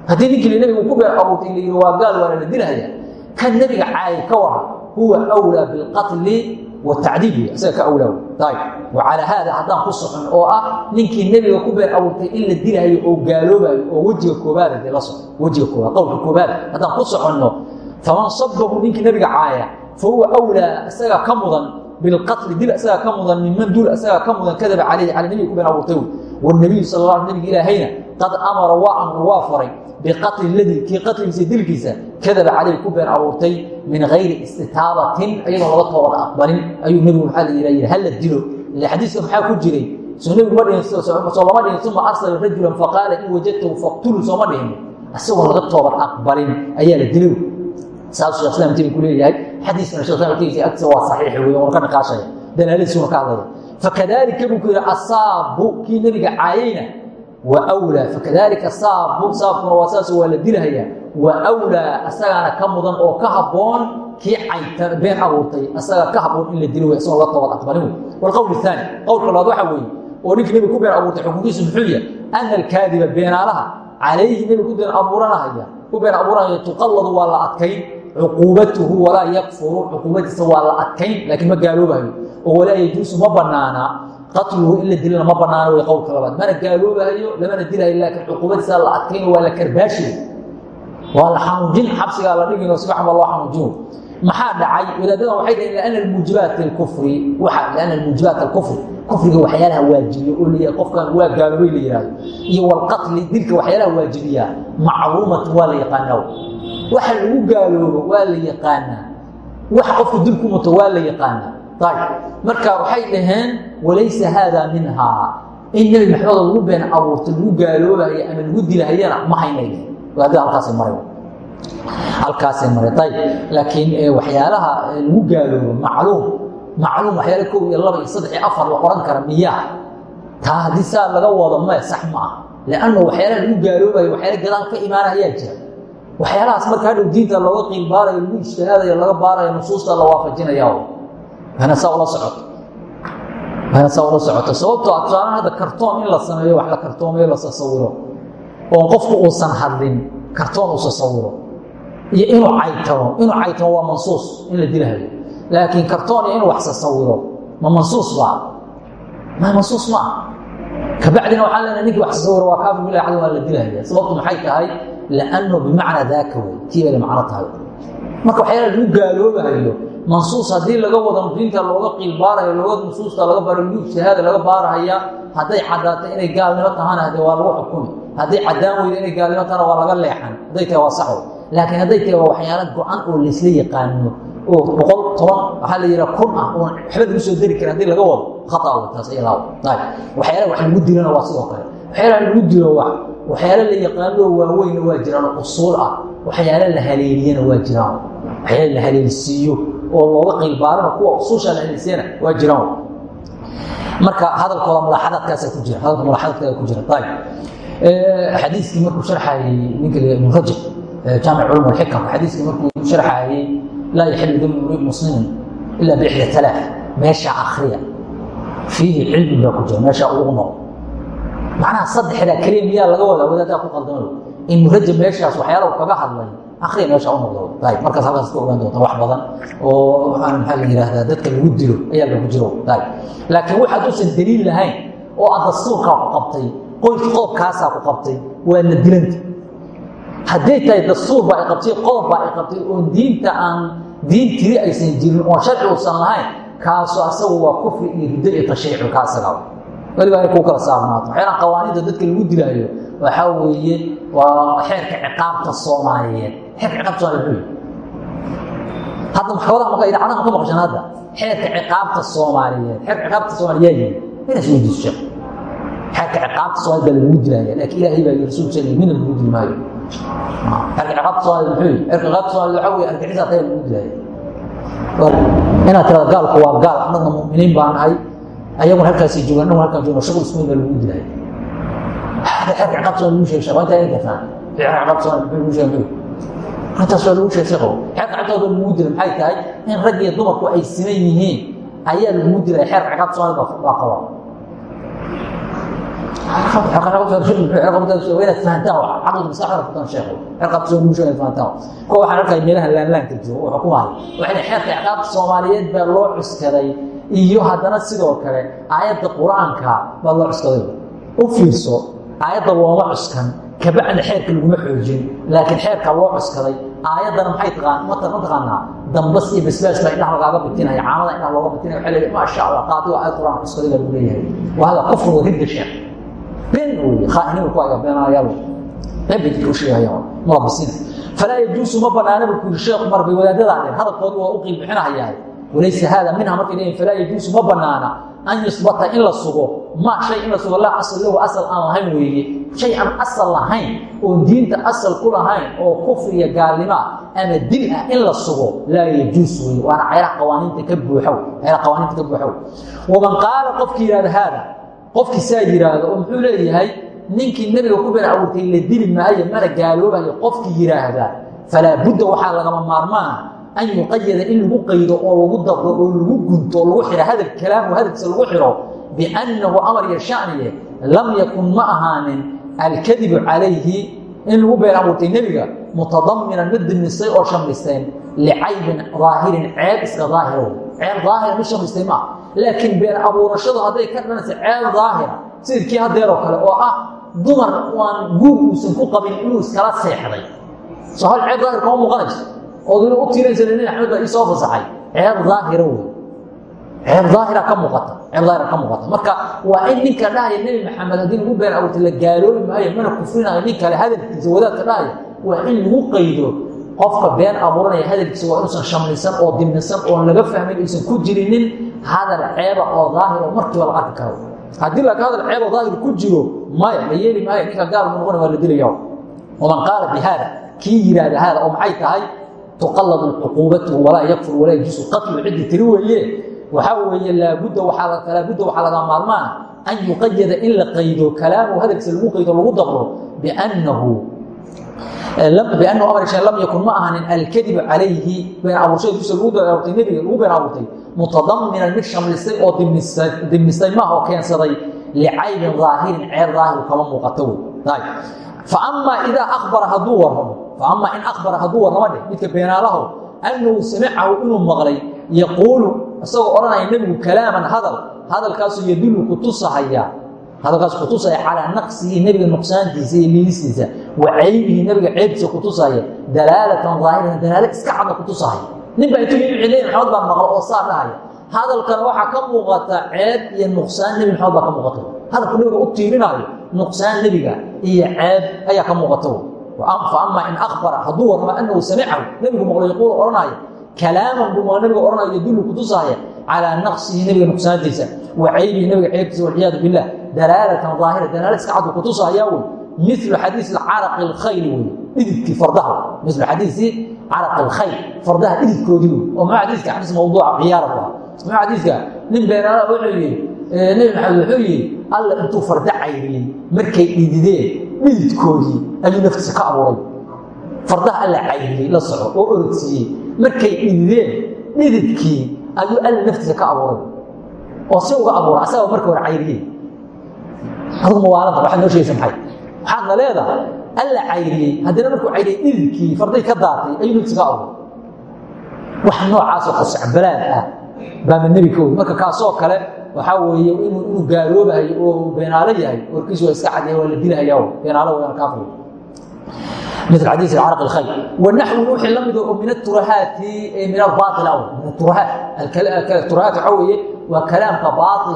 haddii ninkii la nebiga uu ku been abuurtay la yidhi waa gaal waana la dilahaya kan nebiga caayay ka waran huwa awlaa bilqatli watacdiib isaga ka awlaaw ayb wa calaa haada haddaan ku socon oo ah ninkii nebiga ku been abuurtay in la dilahayo oo gaaloobayo oo wejiga koobaada dee la soco wejiga koobaad qowlka koobaad. Haddaan ku soconno faman sabahu ninkii nabiga caaya fa huwa wlaa ka mudan bilqatli dil isagaa ka mudan minman duul isagaa ka mudan kadaba calayhi cala nabiga ku been abuurtay wanabiyu sal la nabiga ilaahayna qad amara waa amra waa faray biqatli ladii kii qatligiisa dilkiisa kadaba calayhi ku been abuurtay min gayri istitaabatin iyadoo laga toobad aqbalin ayuu nebigu maxaa la yidha hala dilo ile xadiiska maxaa ku jiray soo nebigu ma dhihin soo lama dhihin uma arsala rajulan faqaala in wajadtahu faqtulu sooma dhihin isagoo laga toobad aqbalin ayaa la dilay saasuu shekh islam timi ku leeyahay xadiiskana shekh islam waa saxiix weeye war ka niqaashaya dalaaladiisuna ka hadlaya fakadalika buu ku yidhi asaabu kii nebiga caayayna wa wlaa fakadalika saabu saabkuna waa saas waa la dilahayaa wa wlaa asagaana ka mudan oo ka habboon kii cayta been abuurtay asaga ka habboon in la dilo wey isagoo laga toobad aqbalin wey walqowl aani qowlka labaad waxa weeye oo ninkii nebiga ku been abuurtay xukunkiisu muxuu yahay ana alkaadiba beenaalaha calayhi nebiga ku been abuuranahaya ku been abuuranaya tuqalladu waa la adkayn cuquubatuhu walaa yakfuru cuquubadiisa waa la adkayn laakiin ma gaaloobahayo oo walaa yajuusu ma banaana qatluhu in la dilana ma banaana way qowlka labaad mana gaaloobahayo lamana dilayo laakiin cuquubadiisa la adkayn waa la karbaashi waa la xanuujin xabsigaa la dhigin oo si waxba loo xanuujin maxaa dhacay wadaadadan waxay dhaheen liana almuujibaat alkufri waxa liana almuujibaat alkufri kufriga waxyaalaha waajibiya oo leeyahay qofkan waa gaaloobay la yihahdo iyo walqatli dilka waxyaalaha waajibiya macluumatun waa la yaqaanaa waxa lagu gaaloobo waa la yaqaanaa wax qofku dil ku muto waa la yaqaanaa ayb marka waxay dhaheen walaysa haada minhaa. In nebi maxamed lagu been abuurto lagu gaaloobayo ama lagu dilahayana ma haynay wadaadada halkaasay maray. Halkaasay maray. Ayb laakiin waxyaalaha lagu gaaloobo macluum. Macluum waxyaala kow iyo laba iyo saddex iyo afar la qoran kara miyaa. Taa haddii saa laga wado maya sax ma ah lanno waxyaalaha lagu gaaloobayo waxyaala gadaal ka imaana jira waxyaalahaas marka hadhow diinta looga qiilbaarayo lagu ijtihaadayo laga baarayo nusuusta la waafajinaya waana saa ula socoto. Waana saa ula socoto. Sababtoo a tusaalahan hadda kartoon in la sameeyo wax la kartoomayo la sasawiro. Oon qofku uusan hadlin kartoon uu sasawiro. Iyo inuu caytamo inuu caytamo waa mansuus in la dilahayo laakiin kartoon iyo wax sasawiro ma mansuus baa ma mansuus ma ah kabacdina waxaa leenahay ninkii wax sasawiro waa kaafir bilahi waa la dilahaya sababtu maxay tahay lanno bimacnaa daaka wey kii bay macno tahay marka waxyaala lagu gaaloobahayo mansuus haddii laga wado diinta looga qiilbaarayo looga nusuusta laga baaro lagu ijtihaada laga baarahaya hadday caddaato inay gaalnimo tahana hade waa lagu xukumi hadday caddaan weydo inay gaalnimo tahana waa laga leexan hadday tahay waa sax wey laakiin hadday tahay waa waxyaala go-an oo laysla yaqaano oo boqol toban waxaa la yidhaha kun ah oon waxba lagu soo dari karin haddii laga wado khata wey taas iyadaa waxyaala wax lagu dilana waa sidoo kale waxyaalaha lagu dilo wax waxyaala la yaqaanoo waaweynna waa jiraan usuul ah. Waxyaala la haleeliyana waa jiraan. Waxyaala la haleelsiiyo oo looga qiilbaarana kuwa usuusha la haleelsiyana waa jiraan. Marka hadalkooda mulaaxadaadkaasa ku jira hadalka mulaaxadaadkaasa ku jira. Ayb xadiiskii markuu sharxayey ninka la ibnu rajab jaamic culum alxikam xadiiskii markuu sharxayey laa yaxilu damu mri'in muslimin ila bixda talaa meesha akhriya. Fiihi cilmi baa ku jira meesha ugu noqo macnaha saddexdaa keliya miyaa laga wadaa wadaaddaa ku qaldamay in murajab meeshaas waxyaalaha kaga hadlay akriya meesha u noqdo. Markaas halkaas ka ogaan doonta wax badan oo aan maxaa la yidhaahdaa dadka lagu dilo ayaa lagu jiro laakiin wax hadduusan daliil lahayn oo aad dastuurkaa ku qabtay qoyska qodobkaasaa ku qabtay waa la dilanta. Hadday tahay dastuur baa ay qabtay qodob baa ay qabtay oo diinta aan diin tiri aysan jirin oo sharci uusan lahayn kaasu asagu waa kufri iyo riddo iyo tashriicu ka asagaa weliba kuu kala saarnaato. Waxyaalaan qawaaniinta dadka lagu dilaayo waxaa weeye waa xeerka ciqaabta soomaaliyeed. Xeerka ciqaabta soomaliyeed hadda maxkamadaha marka idaacadaha ka maqashaan hadda xeerka ciqaabta soomaaliyeed xeerka ciqaabta soomaaliya yaa yimi inaas weydiiso sheekh. Xeerka ciqaabta soomaaliyed baa lagu dilaya laakiin ilaahay baa rasuul sheegay mina lagu dili maayo. Xeerka ciqaabta soomaaliyed muxuu yihi xeerka ciqaabta soomaaliyed waxaa weeye argixisa taya lagu dilaya inaad tirada gaalku waa gaal annagna mu'miniin baa nahay ayaguna halkaasay joogaan annagu halkaan joogno shaqul baa lagu dilaya xeerka ciqaabta soomaaliyed lagu inay gartaan xeerka ciqaabta soomaaliyed muxuu lagu intaas waa lagu sheegay sheekhow xeerka ciqaabta lagu dilay maxay tahay? In rag iyo dumarku ay siman yihiin ayaa lagu dilaya xeerka ciqaabta soomaaliyed baa qaba inaad fahantaan caqliga maskaxda kutan sheekho ciqaabta soo nuusha inaad fahantaan kuwa waxaan arkaya meelaha laanlaanka joogo oo xukumahay waxay xeerka ciqaabta soomaaliyeed baa loo cuskaday iyo haddana sidoo kale aayadda qur'aanka baa loo cuskaday u fiirso aayadda looma cuskan kabacdi xeerka laguma xoojin laakiin xeerka loo cuskaday aayaddana maxay ma taqaanaa dambas iyo basbaas baa indhaha lagaaga bitinaya caamada indhaha looga bitinaya waxay leeyahay maasha allah qaadi waa aayad quraan cuskaday baa lagu leeyahay waa hada kufru ridda sheekh falaa yajuusu ma banaana buu ku yidhi sheekhu mar bay wadaadadaan dhen hadalkoodu waa u qiil bixinahayaa walaysa haada minha markay falaa yajuusu ma banaana an yusbata in la sugo ma shay in la sugo laa asal lahu asal aan lahayn weeye shay aan asal lahayn oon diinta asal ku lahayn oo kufriya gaalnimoa ama dil ah in la sugo laa yajuus weye waana cayra qawaaniinta ka buuxow waman qaala qofkii yidhahda haada qofkii saa yidhaahdo oo muxuu leeyahay ninkii nebiga ku been abuurtay la dili maayo mana gaaloobayo qofkii yidhaahda falaa budda waxaa lagama maarmaana an yuqayada in lagu qaydo oo lagu dabro oo lagu gunto oo lagu xiro hadal kalaamu hadalkiisa lagu xiro biannahu amar iyo shaniye lam yakun ma ahaanin alkadibu calayhi in lagu been abuurtay nebiga mutadaminan mid dimnistay oo shamlisteen licaybin daahirin ceeb iska daahiro ceeb daahira mid shamlistay ma ah laakiin been abuurashadu hadday ka dhanaysa ceeb daahira sidkii hadeeroo kale oo ah dumar aan guur uusan ku qabin inuu iskala seexday. Soo hal ceeb daahir kama muuqanayso. Ood ina u tiiraysa nin axmed baa soo fasaxay. Ceeb daahira wey ceeb daahira ka muuqata. Ceeb daahira ka muuqata. Marka waa in ninka dhahaya nebi maxamed haddii lagu been abuurtay la gaaloobi maayo mana kufrinayo nin kale hadalkiisa wadaadka dhahaya waa in lagu qaydo qofka been abuuranaya hadalkiisa waa inuusan shamlisan oo dimnisan oon laga fahmayn aysan ku jirinin hadal ceeba oo daahir oo markiiba la arki karo. Haddii laakiin hadal ceeb oo daahir ku jiro maya la yeeli maayo ninka gaal mu noqona waa la dilaya waman qaala bi haada kii yidhaahda haada oo maxay tahay? Tuqalladu cuquubatuhu walaa yakfur walaa yajuusu qatlu ciddi tiri weeye. Waxaa weeye laabudda laabudda waxaa laga maarmaan an yuqayada in la qaydo kalaamuhu hadalkiisa lagu qaydo lagu dabro biannahu biannahu amar shay lam yakun ma ahanin alkadibu calayhi been abuurshada dusha lagu abuurtay nebiga lagu been abuurtay. Mutadaminan mid shamlistay oo dimnistay maaha oo keensaday licaybin daahirin ceeb daahiru kama muuqato wey faama idaa akbara hadduu warramo faama in akbara hadduu warramo dheh midka beenaalaho annahu samicahu inuu maqlay yaquulu isagoo odhanaya nebigu kalaaman hadal hadalkaasoo yadullu kutusahaya hadalkaas kutusaya calaa naqsihi nebiga nuqsaantiisa iyo liilistiisa. Wa caybihi nebiga ceebtiisa kutusaya dalaalatan daahiratan dalaalo iska cadna kutusahaya nin baa intuu yimi leey maxamed baa maqlo oo saa dhahaya. Hadalkan waxaa ka muuqata ceeb iyo nuqsaan nebi maxamed baa ka muuqata. Hadalku nebiga u tiirinaayo nuqsaan nebiga iyo ceeb ayaa ka muuqata. Faama in akbara hadduu warramo annahu samicahu nebigu maqlo yaquulu odhanaya kalaaman buu maqlo nebiga odhanaya yadullu kutusahaya calaa naqsihi nebiga nuqsaantiisa wa caybihi nebiga ceebtiisa walciyaadu billah dalaalatan daahira dalaalo iska cadu kutusahaya wey milu xadiisi caraqi lkhayl wey dhididkii fardaha. Milu xadiisi caraqi lkhayl fardaha dhididkoodii wey oo maa xadiiska? Xadiis mawduuca ciyaara ku ah. Maa xadiiska? Nin beenaala wuxuu yidhi nebi maxamed wuxuu yidhi alla intuu farda cayriyey markay dhidideen dhididkoodii ayuu naftiisa ka abuuray. Fardaha alla cayriyey la soco oo orodsiiyey markay dhidideen dhididkii ayuu alla naftiisa ka abuuray. Oo si uga abuura asagao marka hore cayriyey adigu mawaalada waxaad noo sheegaysa maxay waxaadna leedahay alla cayriyey haddana markuu cayriyey dhididkii farday ka daatay ayuu naftiisa ka abuuray wax noocaasoo khusacbalaad ah baama nebi ka ogi marka kaasoo kale waxaa weeye inuu inuu gaaloobahayo oo beenaalo yahay warkiisu waa iska cadya waa la dilahaya beenaalo waana kaafir مثل حديث العرق الخيل والنحو وحي لمده من الترهات من الباطل أو من الترهات الترهات عوية وكلام باطل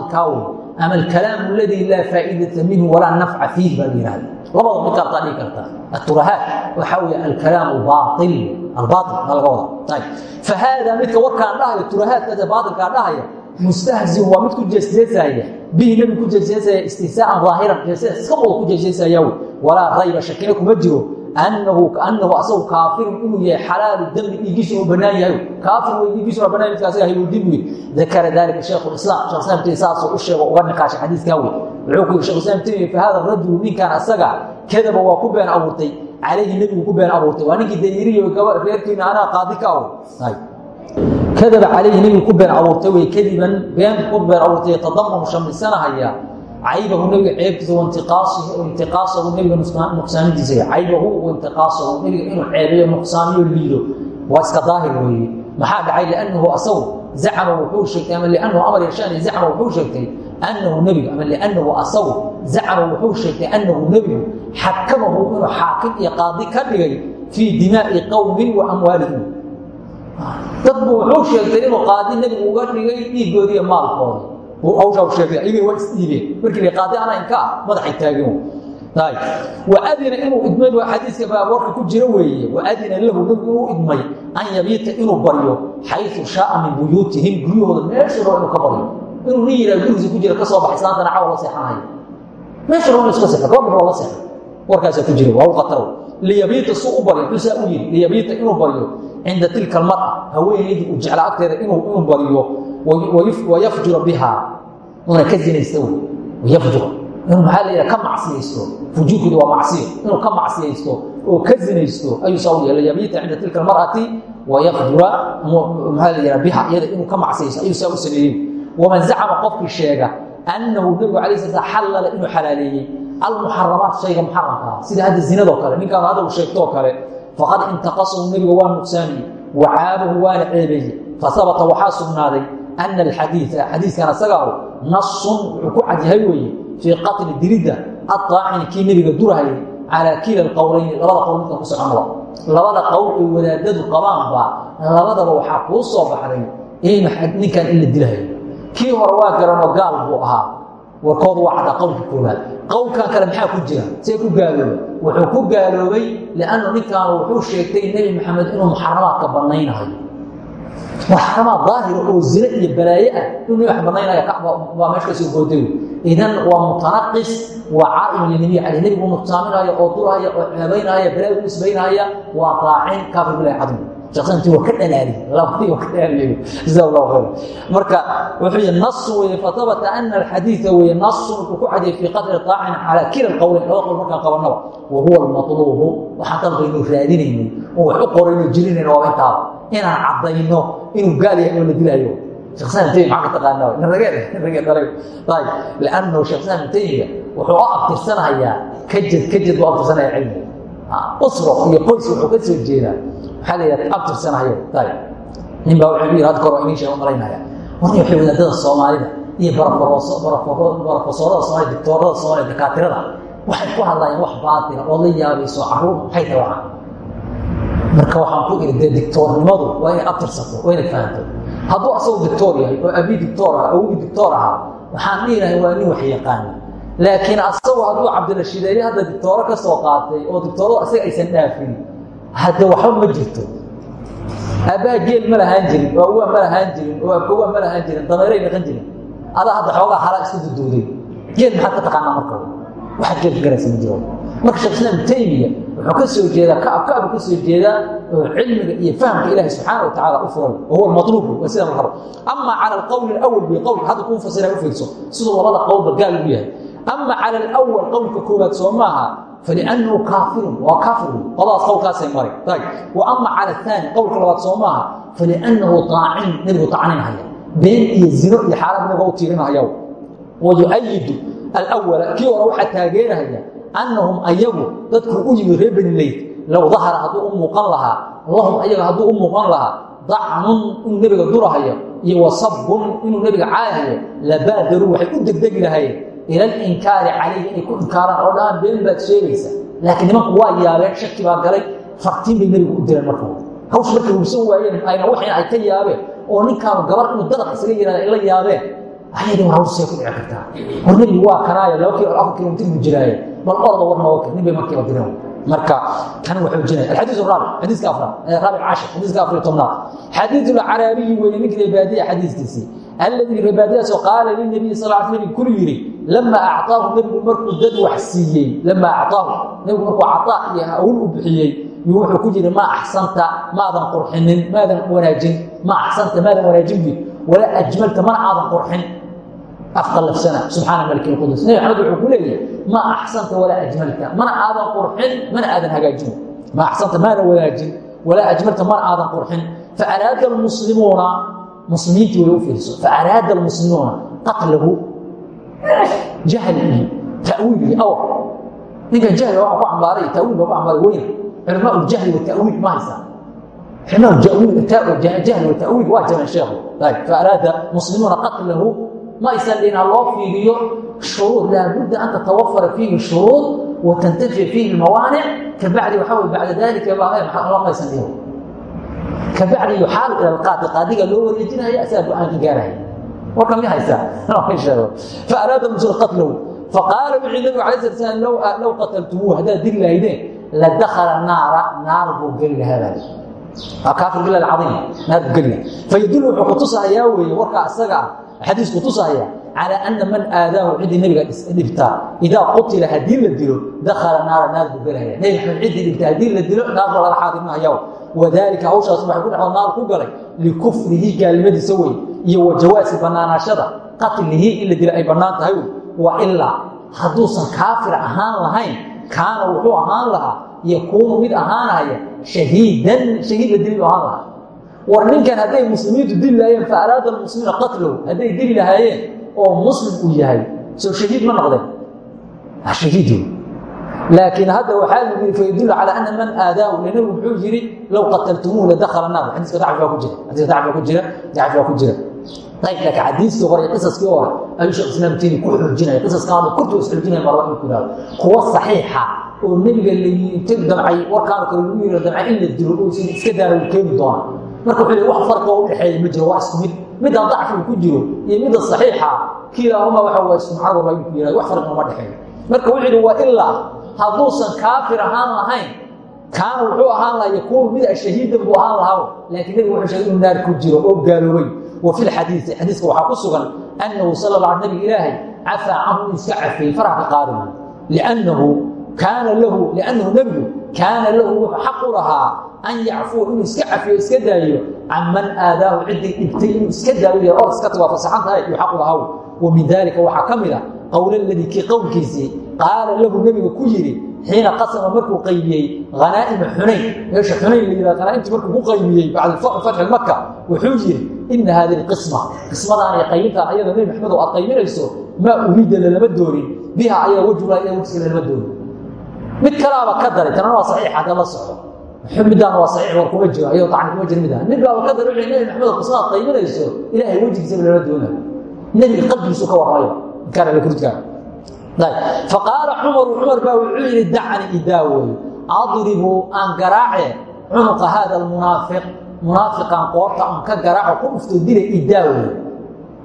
ama alkalaam aladii laa faa'iidata minhu walaa nafca fiih baa la yihahda labada midka abtaa dhigi kartaa aturahaad waxaa wey alkalaam baail albaail baa laga wadaa fahaada midka warkaan dhahaya turahaadkaase baailkaan dhahaya mustahziu waa mid ku jeesjeesaya bihi nabi ku jeesjeesaya istihsaaan aahiran jeesjees iska wada ku jeesjeesaya walaa rayba shakina kuma jiro anahu kaanahu asagu kaafirun inuu yahay xalaalu dembi dhiigiisa uu banaan yahay kaafir wey dhiigiisa bana haydib wey dakara dalika shaykhuislaam shekh saasuu u sheego uga niqaashay xadiiskaa wey wuxuu ku yiri shekhuislaam timiye fa hada rajulu ninkaan asaga kadaba waa ku been abuurtay calayhi nebigu ku been abuurtay waa ninkii dayiriyo reerkiina anaa qaadi ka aw kadaba calayhi nebigu ku been abuurtay wey kadiban beenku ku been abuurtay tadamu shamisanahayaa caybahu nabiga ceebkiisa intiqaasahu nabiga nuqsaantiisa caybahu intiqaasahu nabiga inuu ceebiyo nuqsaaniyo liido. Waa iska daahir weeye. Maxaa dhacay? Liannahu asagu zacama wuxuu sheegtay ama liannahu amar yashaani zacama wuxuu sheegtay annahu nebigu ama liannahu asagu zacama wuxuu sheegtay annahu nebigu xakamahu inuu xaakim iyo qaadi ka dhigay fii dimaa'i qowmin wa amwaalihim dadbu wuxuu sheegtay inuu qaadi nebigu uga dhigay dhiigoodiiyo maalkooda buu hawshaa sheegtay ayagay waa isdhiibeen markii qaadi ana inka ah madaxay taageen waadina inuu idmay waa xadiiska baaboorka ku jira weeye. Waadina lahu nebigu inuu idmay an yabiita inuu baryo xayu shaaa min buyuutihim guryahooda meesha roo ka baryo. Inuu nin yiraa ku jira ka soo baxay islaantana cawa la seexanayo meesha roo iska seexo gabadha waa la seexo. Warkaasaa ku jira waa u khataro liyabiita suu baryo xusaa u yidhi liyabiita inuu baryo cinda tilka almar'a haweenaydii uu jeclaa agteeda inuu baryo wayafjura bihaa una ka zinaysta wayafjura inuu maxaa la ka macsiyaysto fujuurkooda waa macsiyo inuu ka macsiyaysto oo ka zinaysto ayuu saa u yeelay. Yabiita cinda tilka almar'ati wayafjura maxaa la yidhaha biha iyada inuu ka macsiyaysto ayuu saa u sameeyey. Waman zacama qofkii sheega annahu nebigu alay sla slam xallala inuu xalaaleeyey. Almuxaramaat shayga muxaramkaa sida hadda zinadoo kale ninkaan hadda uu sheegtoo kale. Faqad intaqasahu nebiga waa nuqsaamiyey wacaabahu waana ceebeeye fahabata waxaa sugnaaday ana alxadiia xadiiskan asagaahu nasun wuxuu ku cadyahay weeye fii qatli dilidda aaacini kii nebiga durahayay calaa kila alqowlayni labada qowl midka ku soconaba labada qowl ay wadaadadu qabaanba labadaba waxaa kuu soo baxday ninkan in la dilahayo kii hore waa garanoo gaal buu ahaa warkoodu waa caddaa qowlka koowaad qowlkan kale maxaa ku jira see ku gaaloobay wuxuu ku gaaloobay liannu ninkan wuxuu sheegtay nebi maxamed inuu muxaramaadka bannaynahayo muxaramaad daahira oo zine iyo balaaye ah. Inuu wax bannaynaya baa meesha ka soo gooday idan waa mutanaqis waa caa'im linabiy caleyh nebigu nuqsaaminaya oo durhaya oo ceebaynaya balaayo u nisbaynaya waa raacin kaafir bilahi cadim shaqsanti waa ka dhalaali labadii waa ka dhalaaliyo jaza allahu khayr marka wuxuu yihi nasu weeye fatabata ana alxadiida weeye nasun wuxuu ku cadiyay fii qadri taacin calaa kila alqowleyn laba qowl markaan qabanaba wa huwa almatluubu. Waxaan dalbaynu raadinaynay oo wax u qorayno jirinayno waaba intaaba inaan caddayno inuu gaal yahay oo la dilaayo ayib liannahu sheksan taymiga wuxuu u abtirsanayaa kajad kajad buu abtirsanaya cilmiga usro iyo qoys wuxuu ka soo jeedaa. Waxaa la yidhahda abtirsanayo. Ayib nin baa wuxuu yidhi hadda kor waa iniin sheega malaynaya. Warni waxay wadaadada soomaalida iyo baraforoso barafosoorada soomaalida dictoorada soomaalida dakaatirada waxay ku hadlayaan wax baatila oo la yaabayso carruur maxay tahay waxaan marka waxaan ku iri dee dictoornimadu waa inay abtirsato waa inay fahanto. Hadduu asagu dictoor yahay oo abi dictoor ah awogii dictoor ahaa waxaan dhihilahay waa nin wax yaqaana laakiin asagu hadduu cabdirashiideeye hadda dictooro ka soo qaatay oo dictooradu asaga aysan dhaafin hadda waxba ma jirto. Aabbaha geel ma lahaan jirin oo awaa ma lahaan jirin oo abkowaa ma lahaan jirin dameeray dhaqan jirin. Adaa hadda xoogaa halaa isku duduuday geel maxaad ka taqaanaa marka? Waxaad geel ka garaysa ma jiro marka islaam taymiya wuxuu ka soo jeedaa kacab kacbu ka soo jeedaa cilmiga iyo fahamka ilahi subxaana wa tacala u furay wa huwa almatluubu waa sida la rabo. Ama cala alqowli alawal bi qowl hadda kuu fasira u fiirso labada qowlba gaal ugu yahay. Ama cala alawal qowlka koowaad soo maaha faliannahu kaafirun waa kaafir qoladaas qowlkaasay maray. Wa ama cala athani qowlka labaad soo maaha faliannahu taacin nebigu tacninahaya been iyo zino iyo xaalad nabiga u tiirinahaya wa yu'ayidu alawala kii hore waxaa taageerahaya annahum ayagu dadku u yimid reer beni leyd low dahara hadduu u muuqan lahaa lahum ayaga hadduu u muuqan lahaa dacnun inuu nebiga durahayo iyo wasabun inuu nebiga caayahayo labaadaruu waxay u degdegi lahayeen ila alinkaari calayhi inay ku inkaaraan oo dhahaan been baad sheegaysa laakiin nimanku waa yaabeen shaki baa galay fartiin bay nebigu u direen markooda hawsh markay hubsan waayeen ayna waxina ay ka yaabeen oo ninkaanu gabar inuu dadaq isaga yihahda ay la yaabeen ayadhi war ku dhici kartaa war waa kanaayo laba kilo afar kilomitir buu bal orda warnooga nin bay markiiba direen marka tan wuxuu jinaya alxadiis raabic xadiiska afraad raabic cashir xadiiska afar iyo tobnaad. Xadiisu lacaraabiyii weyne ninkii rebaadiya xadiiskiisii alladii rebaadiyaasoo qaala linabiy sal l nabig kulu yidhi lama acaahu nebigu markuu dad wax siiyey lama acaahu nebigu markuu cataa iyo hawl u bixiyey wuxuu ku jiri maa axsanta maadan qurxinin maadan wanaajin ma axsanta maadan wanaajinbi walaa ajmalta mana aadan qurxin. Afqalafsana subxaana maliki lqudus nebi axmed wuxuu ku ma axsanta walaa ajmalta mana aadan qurxin mana aadan hagaajin ma axsanta maadan wanaajin walaa ajmalta mana aadan qurxin faaraada almuslimuuna muslimiintii way u fiirso faaraada almuslimuuna qatlahu jahli tawiili aw ninkan jahli waa ku cambaaray tawiil baa ku cambaaray weyn culamaa ljahli watawiil ma haysaa culamaa jahli watawiil waa jaban sheekhu faaraada muslimuuna qatlahu ma aysan dhihin ha loo fiiriyo shuruud laabudda an tatawafara fiihi shuruud wa tantafiya fiihi mawaanic kabacdi waxaa bacda daalika laqaysan dhiho kabacdi yuxaalu ila alqaadi qaadiga loo wareejinaya asagaa go'aanka gaaraya. Warkan mi haysaa faaraada musul qatlow faqaala wuxuu nabigu alay slat slam low qataltumuuh haddaad dili lahaydeen la dakala naara naar buu geli lahaa kaafir bilah alcaiim naar buu geli lahaa. Fayadul wuxuu kutusahayaa weeye warkaa isaga ah xadiisku tusahaya calى ana man aadaahu ciddii nebiga dhibtaa idaa qutila haddii la dilo dakala naara naar buu gelaya nebi maxamed dhibta haddii la dilo naar baa laga xaadimahayaa wadaalika hawshaas waxay ku dhexdo naar ku galay likufrihi gaalnimadiisa wey iyo wa jawaasi bannaanaashada qatlihi in la dila ay bannaan tahay wey wa ilaa hadduusan kaafir ahaan lahayn kaana wuxuu ahaan lahaa yakuunu mid ahaanahaya shahiidan shahiid la dili ahaan lahaa war ninkan hadday muslimiintu dili lahaayeen fa araada almuslimiina lahaayeen oo muslim uu yahay soo shahiid ma noqdeen. Shahiid laakiin hadda waxaa lagu yii fayadullu calaa ana man aadaahu le nabigu muxuu yidhi low qataltumuuh ladakhala naar xadiiska dacfi baa ku jira. Xadiiska dacfi ku jira. Dacfi ku jira. Ayb laakiin xadiiskii hore qisaskii hore ayuu sheekh islaam tiini ku xoojinaya qisaskan hadda kurtu isxoojinaya marwa in ku yidhahdo kuwa saxiixa oo nebiga la damcay warkaana kale lagu damcay in la dilo oo iska daara uu doona marka wuxuu leey wax farqoo u dhexeeya ma jiro waa isku mid midaan dacfigu ku jiro iyo midda saxiixa kiilaahuma waxa waa isku macno walba ayuu ku yihahdo wax farqi uma dhexeeyo. Marka wuxuu yidhi waa ilaa hadduusan kaafir ahaan lahayn kaana wuxuu ahaan lahaa yakuunu mid shahiidan buu ahaan lahaa laakiin nebigu wuxuu sheegay inuu naar ku jiro oo gaaloobay. Wa fi lxadiisi xadiiska waxaa ku sugan annahu sala la nabi ilaahay cafaa canhu iska cafeeyey faraha ka qaadi liannahu kaana lahu liannahu nebigu kaana lahu wuxuu xaq u lahaa an yacfuwa inuu iska cafiyo iska daayo can man aadaahu ciddii dhibtay inuu iska daayo or iska tago fasaxan tahay yuu xaq u lahaa wa min dalika waxaa ka mid a qowl aladii kii qowlkiisii qaala lahu nebigu ku yidhi xiina qasama markuu qaybiyey hanaa'ima xunayn meesha xunayn la yihah hanaaimtii markuu ku qaybiyey bacda fatxi maka wuxuu yidhi ina hadi lqisma qismadaan iyo qaybintaan ayada nebi maxamed oo aad qaybinayso maa uriida lalama doonin biha ayada lalama doonin mid kalaaba ka daray tanana waa saxiix hadda la socdo midaan waa saxiix war kuma jiro ayadoo tacni kuma jiro midaan mid baaba ka daray wixii nebi maxamed oo qismadaad qaybinayso ilaahay wejigiisaba lama doonayo nebiga qalbigiisu ka warrayo inkaana lakurudkaa faqaala cumaru cumar baa wuxuu yidhi dacni idaawey adribuu aan garaace cunuqa haada almunaafiq munaafiqan qoorta aan ka garaaco ku dhufto dila idaawey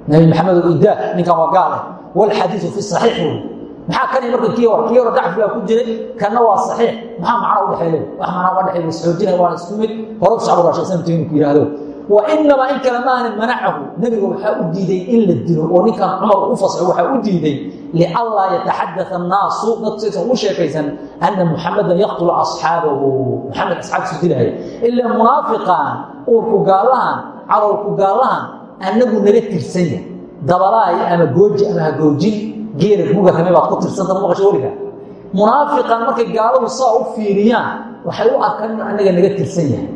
nabi maxamed idaa ninkan waa gaale walxadiidu fi saxiix wey maxaa kani marka kii hor kii hore dacfi baa ku jiray. Kanna waa saxiix. Maxaa macna u dhexeeyo? Wax macnaa uga dhexeeyo. Isxoojinaya waana isku mid. Hore u sacbu raasha islam taynu ku yidhaahdo. Wainamaa in kale maahan manacahu nebiga waxaa u diiday in la dilo. Oo ninkan cumar u fasxo waxaa u diiday lianlaa yataxadaa annaasu. Dadkaysan ugu sheekaysan ana muxamadan yaqtulu asxaabahu. Muxamed asxaabtiisu dilaya ilaa munaafiqan uurku gaalahan calowlku gaalahan anagu naga tirsanya dabalaay ama gooji ama hagoojin geela guga kame baad ku tirsanta maqasho weliga. Munaafiqan markay gaaladu saa u fiiriyaan waxay u arkaan inuu naga tirsan yahay.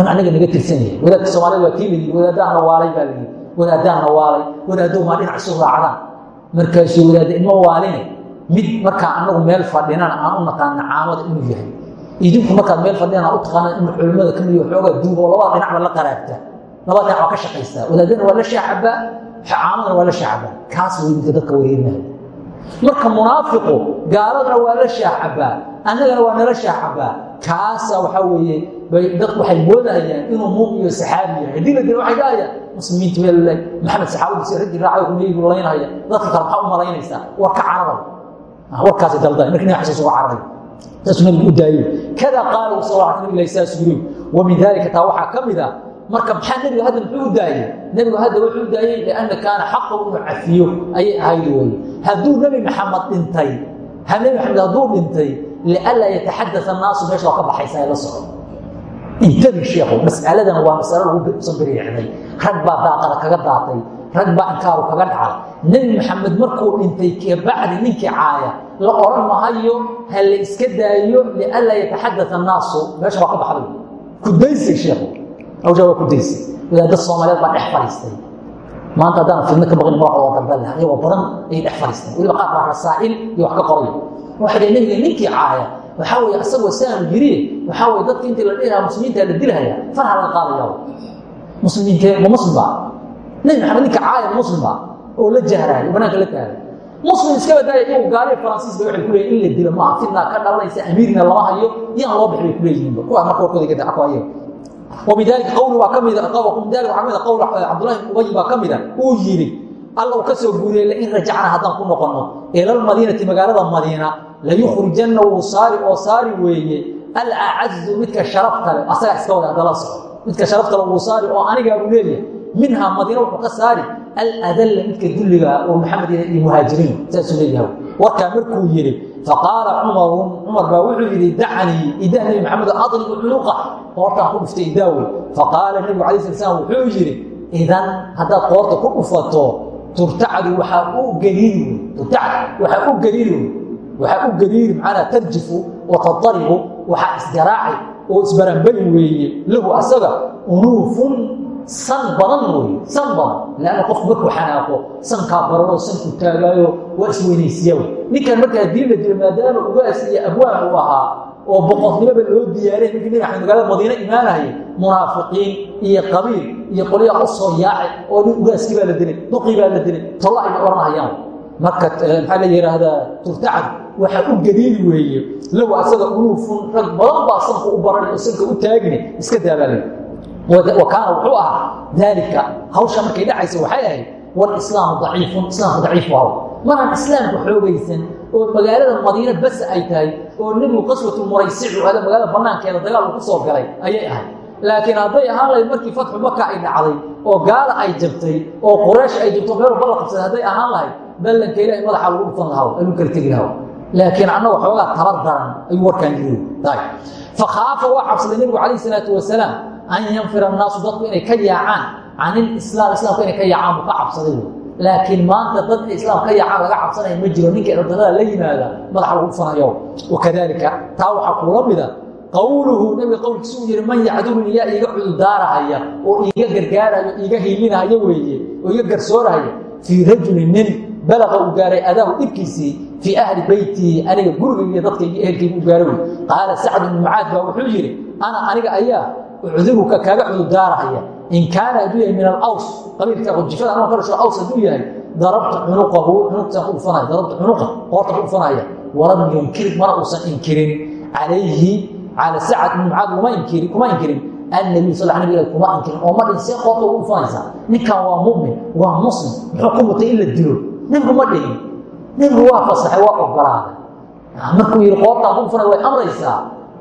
In anaga naga tirsan yahay. Wadaadka soomaalida waa kii la yidhi wadaadahana waalay baa la yidhi. Wadaadahana waalay. Wadaaddow maa dhinac isu raacdaan. Markaasuu wadaadda ilmo waaline mid markaa anagu meel fadhinana aan u naqaana caamada inuu yahay. Idinku markaad meel fadhinana u taqaanaan inuu culimmada ka miyo xoogaa duuba oo labada dhinacba la qaraabta labada dhinac ka shaqaystaa wadaadana waa la shaacabaa caamadana waa la shaacabaa kaas way midka dadka wareerinaya marka munaafiqu gaaladana waa la shaacabaa annagana waa nala shaacabaa kaasa waxaa weeye dadku waxay moodahayaan inuu muum iyo saxaabi yahay haddii la dilo waxay dhahayaan muslimiinta meel le maxamed saxaabadiisi raggii raacay rumeeygu laynahaya dadka kale maxaa u malaynaysaa war ka carabay warkaasi dalday markii nabi xasan uga cararay saasuu nabigu u daayey kada qaala uu sal nabiga ilahi yiri wa min dalika taa waxaa ka mid ah marka maxaa nebiga hadda muxuu daayey nebigu hadda wuxuu daayey lianna kaana xaqahu inuu cafiyo ayay ahayd weye hadduu nebi maxamed dhintay nebi maxamed hadduu dhintay lianlaa yataxadaa annaasu meesha waa ka baxaysa la socdo. Intabi sheekhu mas'aladan waa masalo lagu sabiriixday rag baa daaqada kaga daatay. Rag baa inkaaru kaga dhacay. Nebi maxamed markuu dhintay kabacdi ninkii caaya la oran mahayo ha la iska daayo lianlaa yataxadaa annaasu meesha waa ka baxday. Kudaysay sheekhu awsha waa kudaysay wadaadda soomaaliyeed baa dhex fadhiistay maanta haddaan fidno ka baqin waa daldal lahaa iyagoo badan ayay dhex fadhiisteen weliba qaar baa rasaa'il iyo wax ka qoraya waxay dhaheen nebiga ninkii caaya waxaa weeye asagoo saanu yiri waxaa weye dadka intii la dhihi lahaa muslimiinta la dilhaya farha laga qaadaya muslimiintee ma muslim baa nebi maxamed ninka caaya muslim baa oo la jahraayo banaanka la taagay muslim iska badaaya iyagu gaaliya faransiiska waxay ku in la dilo maaha fitnaa ka dhalanaysa amiirna lama hayo iyaan loo bixi bay ku marka warkooda daca ku ayaga wabidalika qowli waa ka mida min dalika waxaa kamida qowl cabdullahi ibn ubay baa ka mida uu yidhi alla uu ka soo guuriyey lain rajacna haddaan ku noqonno ilalmadiinati magaalada madiina layukhrijanna wuu saari oo saari weeye alacazu midka sharafta le asagaa iska wada adala soco midka sharafta le wuu saari oo anigaa buu leeyahay minhaa madiina wuxuu ka saari aladalla midka dulliga oo maxamed iyo muhaajiriin. Saasuu leeyahay warkaa markuu yidhi faqaala cumarun cumar baa wuxuu yidhi dacanii idaa nebi maxamed adribu cunuqa. Qoortaan ku dhuftay idaawe faqaala nebigu alay sala slam wuxuu yidhi idan haddaad qoorta ku dhufato turtacdu waxaa u gariiri turtacd waxaa u gariiri waxaa u gariiri macnaa tarjifu wa tadaribu waxaa isgaraaci oo isbaranbari weeye lahu asaga unuufun san badan weeye san badan leanna qofku markuu xanaaqo sankaa barano sanku taagaayo waa isweynaysiya wey ninkan markaa diin la jiro maadaama ugaas iyo abwaan uu ahaa oo boqornimoba loo diyaariyay ninkii axmed magaalada madiine imaanahaya munaafiqiin iyo qabiil iyo qolyaa u soo oo nin ugaaskii baa la dilay duqii baa la dilay tolla ayna marka maxaa la yidhaahdaa turtacad waxaa u gariiri weeye. Low asaga unuufun rag badan baa sanka u baranay oo sanka u taagine iska daabaalay wa kaana wuxuu ahaa daalika. Hawsha markay dhacaysa waxay ahayd walislaamu daciifun islaamku daciifu haw maraan islaamku xoogaysan oo magaalada madiine bas ay tahay oo nebigu qaswatu muraysicu ada magaalada banaankeeda dagaal uu ku soo galay ayay ahayd. Laakiin hadday ahaan lahayd markii fatxu maka ay dhacday oo gaala ay jabtay oo quraysh ay jabto meel walba la qabsaday hadday ahaan lahayd ballanka ilahay madaxa lagu dhufan lahaw ayuu kala tegi lahaw. Laakiin annaga xoogaa tabar daran ayuu warkaan an yanfira annaasu dadku inay ka yaacaan can ilislaam islaamku inay ka yaacaan buu ka cabsaday laakiin maanta dad in islaam ka yaacaan laga cabsanaya ma jiro ninka erdadada la yimaada madaxa lagu dhufanayo wakadalika taa waxaa kuula mida qowluhu nabiga qowlkiisu uu yihi man yacduruni yaa iiga cudurdaarahaya oo iiga gargaarayo iiga hiilinahaya weeye oo iga garsoorahaya fii rajuli nin balaqa uu gaaray adaahu dhibkiisii fii ahli beytii aniga gurigayga dadkayga ehelkayga u gaara wey qaala sacd ibnu mucaad ucdiruka kaaga cudurdaarahaya in kaana hadduu yahay min alaws qabiilka jifada anoo ka dhasho aws hadduu yahay cunuqahu cunuqtaan ku dhufanaya cunuqa qoorta ku dhufanaya walam yunkir mana inkirin. Calayhi cala sacad ibn mucaad uma inkiri kuma inkirin. Annabiy sal nabig kuma inkirin. Oo ma dhihin see qoorta ugu dhufanaysaa ninkan mu'min waa muslim muxuu ku mutay in la dilo? Nebigu ma dhihin. Nebigu waa fasaxay waa ogolaaday. Markuu yihi qoortaan ku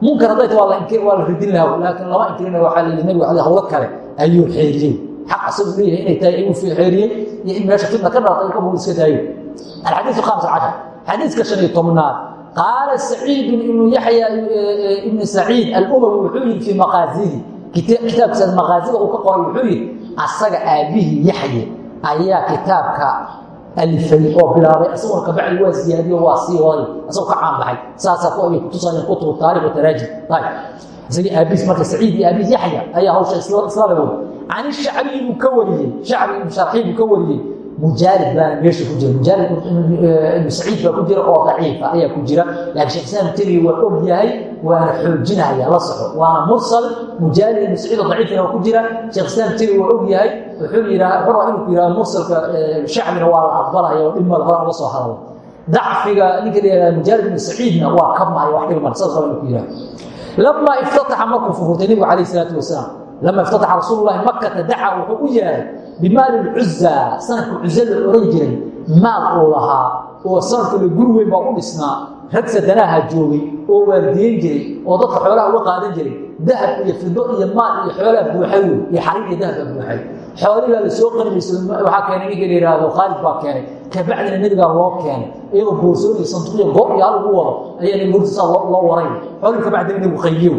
munkar hadday waa la ridin lahaa laakiin lama inkirin waxaa la yidhi nebigu ale hawlo kale ayuu xeeriyey. Xaq asagu leeyahay inay tahay ayuu xeeriyey iyo in meesha fitna ka dhalata ka buu iska daayo. Alxadiisu khamis cashar. Xadiiska shan iyo tobnaad. Qaala saciid ibnu yaxya ibnu saciid alumawi wuxuu yihi fii maqaasihi kitaabkiisa maqaasida uu ka qoray wuxuu yihi asaga aabihii yaxye ayaa kitaabka alifay oo bilaabay asaguna kabacdi waa siyaadiyo waa sii waday asagoo ka caan baxay saasaa ku ayay kutusayeen kutubu taarikh wa taraajim ayb isagii aabiis marka saciid iyo aabiis yaxya ayaa hawsha islada wadi can ishacbi buu ka wariyey shacbi mujaalid baana meesha ku jira mujaalid ibnu saciid baa ku jira oo daciifa ayaa ku jira laakiin sheekh islaam temiya waa og yahay waana xoojinaya la soco waana mursal mujaalid ibnu saciid oo daciifina waa ku jira sheekh islaam temiya waa og yahay wuxuu yidhaha wuxuu rabaa inuu ku yidhaha mursalka shacbina waa la aqbalaya oo dhimada hore uga soo hadalo dacfiga ninka la yidhaha mujaalid ibnu saciidna waa ka mahay wax dhib mar saas raba inuu ku yidhaha lamaa iftataxa markuu furfurtay nebigu calayh isalaatu wasalaam lama iftataxa rasuulu llahi makata dacaa wuxuu u yeehay bimaali lcuza sanadka cuza la ohan jiray maal uu lahaa oo sanadka la guri weyn baa u dhisnaa rag sadanaaha joogay oo waardiyen jiray oo dadka xoolaha uga qaadan jiray dahab iyo fido iyo maal iyo xoolaha buuxay wey iyo xariir iyo dahab baa buuxay xoolii baa la soo qanimaysa waxaa keenay ninka la yidhaahdo khaalid baa keenay kabacdina nebigaa loo keenay iyagoo boorsoon wado ayaa nebigu qaybiyo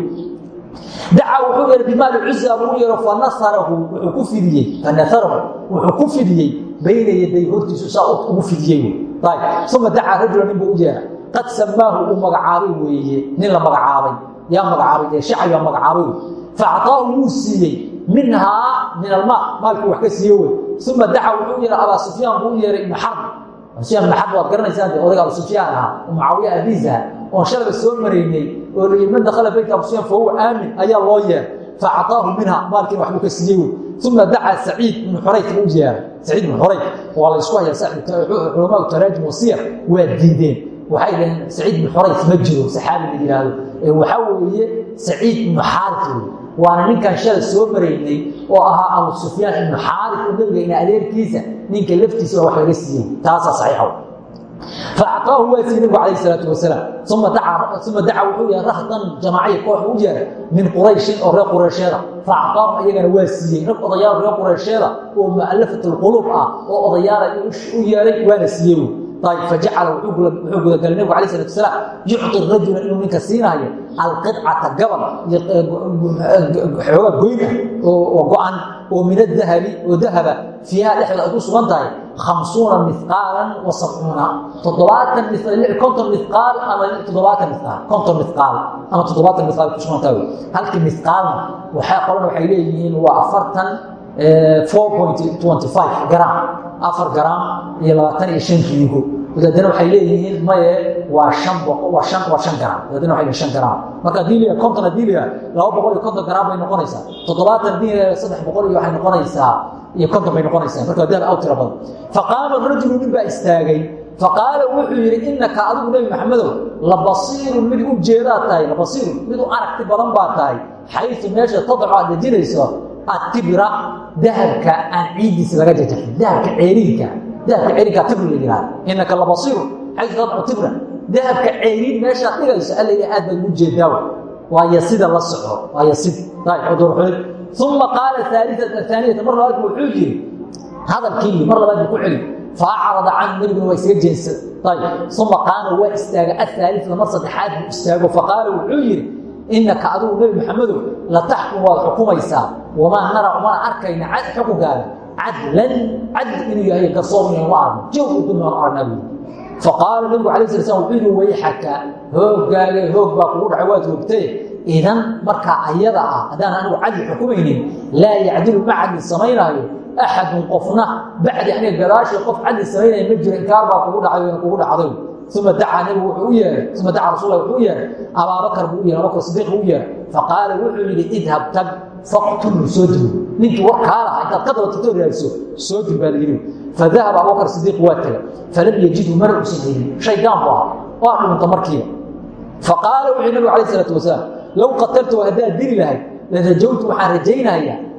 dacaa wuxuu yeehay bimaali cuza buu yeero fanasarahu wuxuu ku fidiyey fanasarahu wuxuu ku fidiyey bayna yaday hortiisu saa ugu fidiyey. Ayb uma dacaa rajula nin buu u yeehay qad samaahu uu magacaabay weeye nin la magacaabay. Yaa magacaabay shacbi baa magacaabay. Faacطaahu wuu siiyey minhaa min almaal maalkii wax ka siiye wey. Uma dacaa wuxuu yeehay abaa sufyaan buu u yeehay ibnu sufyaan ibnu waad garanaysaan odayga sufyaan ahaa oo mucaawiya abiisaha oon shalaba soo maraynay oo la man dakhala baytka abu sufyaan fahuwa aamin ayaa loo yeehay faacطaahu minha maalkiina waxbuu ka siiyey wey. Uma dacaa saciid ibnu xurayt buu u yeehay saciid bin xurayb waa la isku hayaa culamaa taraajim wasiyar waa diideen. Waxay dhaheen saciid bin xurayf ma jiro saxaabi la yidhaahdo. Waxaa weeye saciid ibnu xaaris wey. Waana ninkan shalay soo maraynay oo ahaa abu sufyaan ibnu xaaris oo nabiga ina adeerkiisa ninka laftiisa wax laga siiyey. Taasaa saxiixa aacaahu waa siiyey nabigu alayh salaat wasalaam uma dacaa wuxuu yahay rakhdan jamaaciya koox u yeeray min qurayshin oo reer qureysheeda faacaahu iyagana waa siiyey rag odayaal reer qureysheeda oo mu'alafatulquluub ah oo odayaala u yeeray waana siiyey fajacala wuxuu gudagalay nebigu alay salatu wasalaam yucطi rajula inuu ninka siinayo alqidcata gabal xooga goyn ah oo go-an oo min adahabi oo dahaba fiiha dhexda ay ku sugan tahay khamsuuna mihqaalan wa sabcuuna toddobaatan konton mihqaal ama toddobaatan mihqaal konton mihqaal ama toddobaatan mihqaal ku sugan tahay halkii mihqaalna waxaa qolan waxay leeyihiin waa afartan four point twenty five gram afar gram iyo labaatan iyo shan kiigo. Wadaadana waxay leeyihiin maye waa waa waa shan gram. Wadaadana leeyihiin shan gram. Marka haddii liya konton haddii liya laba boqol iyo konton gram bay noqonaysaa. Toddobaatan haddii liya saddex boqol iyo waxay noqonaysaa iyo konton bay noqonaysaa. Marka dahab aw tira badan. Faqaama rajulu nin baa istaagay. Faqaala wuxuu yidhi innaka adigu nebi maxamedow labasiirun mid u jeedaad tahay labasiirun mid u aragti badan baa tahay xaysu meesha tadaco aad dejinayso atibra dahabka aan ciiddiisa laga jajaxin dahabka ceeriinka dahabka ceeriinka tibra la yihahda innaka labasiirun xaysu tadaco tibra dahabka ceeriin meeshaad dhigayso alla ilahi aad baad ugu jeedaawa waayo sida la soco waayo sid dayxudurxulig uma qaala aaliata aaniyata mar labaad wuxuu yidhi hadalkii mar labaad buu ku celi faacrada can nebiguna waa isaga jeensa ayb uma qaama waa istaaga aaalita mar saddexaad buu istaago faqaala wuxuu yidhi innaka adigu nebi maxamedow la taxkum waad xukumaysaa wamaa nara umana arkayna xukunkaaga cadlan cadl inuu yahay garsoor inaan ma arno jawgu dumi aan aragnaa buu faqaala nebigu alay sala slam wuxuu yidhi wayxaka hooggaaga hoog baa kugu dhacay waad hoogtay idan markaa ayada ah haddaan anigu cadli xukumaynin laa yacdilu ma cadli samaynaayo axadun qofna bacdi aniga gadaashii qof cadli samaynaya ma jiro inkaar baa kugu dhacay kugu dhacday uma dacaa nebigu wuxuu u yeehay uma dacaa rasul wuxuu u yeehay abaabakar buu u yeehay abubakar sidiiq buu u yeehay faqaala wuxuu yidhi idhab tag faqtulhu soo dil ninkii warkaa lahaa intaad ka daba tagtoo raadso soo dil baa la yidhi fadahaba abubakar sidiiq waa tegay falam yajidhu mana uusan helin shaydaan buu ahaa waa dhunta markiiba faqaala wuxuu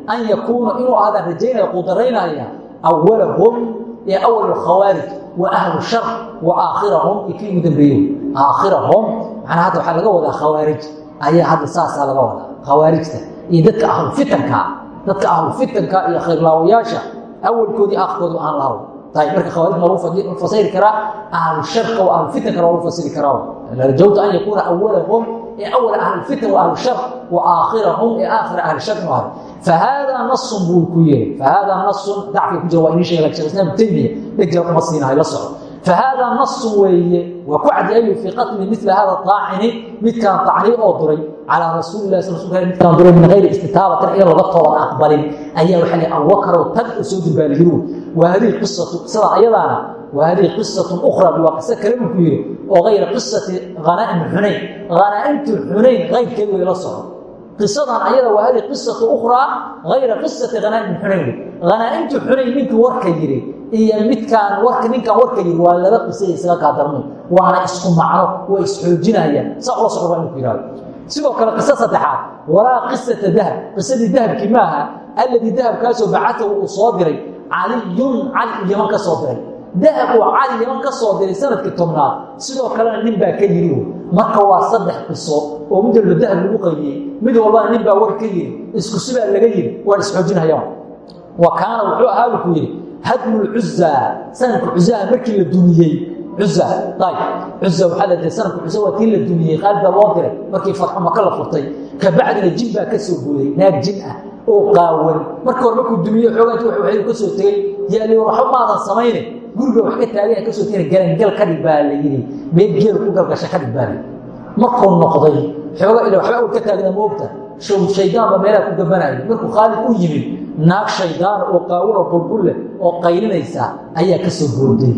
an yakuuna inuu ahaadaan rajaynaya quudaraynaya awalahum ee awal khawaarij wa ahlu shar wa aakhirahum iyo kii ugu dambeeyo aakhirahum macnaa hadda waxaa laga wadaa khawaarij ayaa hadda saasaa laga wadaa khawaarijta. Iyo dadka ahlufitanka dadka ahlufitanka iyo khayrlaawayaasha awalkoodii aakhirkoodi aan lahaw ayb marka khawaarij ma lagu fasiri karaa ahlu sharka wa ahlufitanka lagu fasiri karaa. Larajawtu an yakuuna awalahum ee awal ahlufitan wa ahlu shar wa aakhirahum ee aakhira ahli shar nu ahay fahaadaa nasun buu ku yeehay fahaadaa nasun dacfiga ku jira waa inii sheegay shekh islam taymiya dhegjar uma siinahay la soco fahaadaa nasun weeye waa ku cadayayu fii qatli mila hada aacini midkaan tacni oo duray calaa rasuuli lah rasulka midkaan duray min hayri istitaabatin iyadoo laga tooban aqbalin. Ayaa waxaa li abubakarow tag oo soo dilbaaligiru wa hadihi qisatu qisada ayadaana wa hadihi qisatun ukhra waa qiso kale buu ku yidhi oo hayra qisati hanaaim xunayn hanaaimtu xunayn kayrkeedu way la soco qisadan ayada waa hadi qisatu ukhraa hayra qisati hanaaimi xunayn hanaaimtu xunayn ninkii warka yidhi iyo midkaan warka ninkaan warka yidhi waa laba qisa isaga kaadarmay waana isku macno way isxoojinayaan saa ula socdo baa inku yihahdo sidoo kale qiso saddexaad walaa qisata dahab. Qisadii dahabkii maaha alladii soo diray caliyun cali soo diray dahab uu cali yaman ka soo diray sannadkii tobnaad. Sidoo kalena nin baa ka yidhi marka waa saddex qiso oo mid walba dahab lagu qaybiyey mid walbana nin baa war ka yidhi isku sibaa laga yidhi waan isxoojinayaan wa kaana wuxuu ahaa ku yidhi hadmu lcuzaa sanadka cuzaha markii la dumiyey cuza ayb cuza waxaa la diray sanadka cuza waa tii la dumiyey khaalid baa loo diray markii fatxu maka la furtay kabacdina jin baa ka soo booday naag jin ah oo qaawan. Marka hore markuu dumiye xoogaanti waxuu ka soo tegey yaali waxba maadan samayne guriga wax ka taagana ka soo tegina galangal ka dhig baa la yidhi meel geel ku galgasha ka dhig baa la markuu noqday. Xooga ila waxba ul ka taagna moogta show shaydaan meelaha ku gabanaya markuu khaalid u yimid naag shaydaan oo qaawan oo bulbul leh oo qaylinaysa ayaa ka soo booday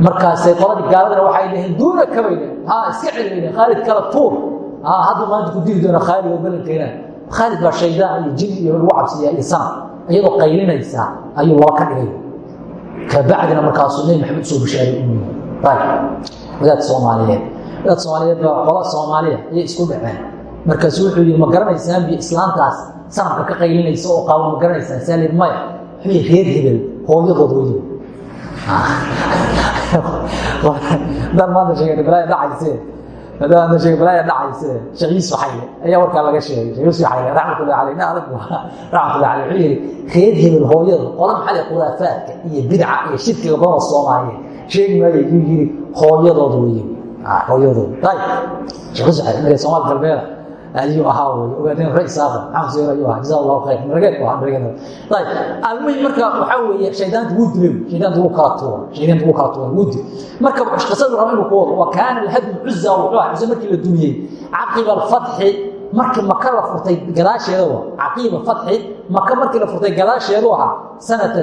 markaasay qoladii gaaladana waxay dhaheen duuna kabayne ha iska celmayne khaalid kala tuur. Hadda maanta ku diri doona khaalid oo balankeena khaalid baa shaydaan iyo jin iyo lagu cabsiyaa iyo iyadoo qaylinaysa ayuu laba ka dhigay kabacdina markaasuu nebi maxamed u soo bishaaray u yimi wadaad soomaaliyeed. Wadaad soomaaliyeed baa qola soomaaliya ayay isku dhaceen. Markaasu wuxuu yidhi ma garanaysaan bi islaantaas sanabka ka qaylinaysa oo qaabo ma garanaysaan saa lid maya? Wuxuu yidhi reer hebel hooyadood weydi hadaan maanta sheegay dhacayse balaya dhacayse sheekh yuusuf xayle ayaa warkaa laga sheegay sheekh yuusuf xayle raxmatullahi caleyh nin adag raxmatullahi caleyh wuxuu yidhi reer hebel hooyada qola maxaa khuraafaadka iyo bidca iyo shirkiga badan soomaaliyeed sheegi maayo yuu yidhi hooyadood weeye. Hooyadood ayib sheekh yuusuf xayle maree soomaali galbeeda ayuu ahaa wey ogaadeen ra isaaqa maxamed suyr ayuu ahaa jazaa allahu khayr. Marageed waa marageed ayib almuhim marka waxaa weeye shaydaanta wuu dilay. Shaydaanta wuu kala tuura shaydaanta wuu kala tuura wuu dil marka qisadu raba inuu ku wado wa kaana alhadmu cuza wuxuu ahaa cuza markii la dumiyey caqiba alfatxi markii maka la furtay gadaasheeda wa caqiba fatxi maka markii la furtay gadaasheedu ahaa sanata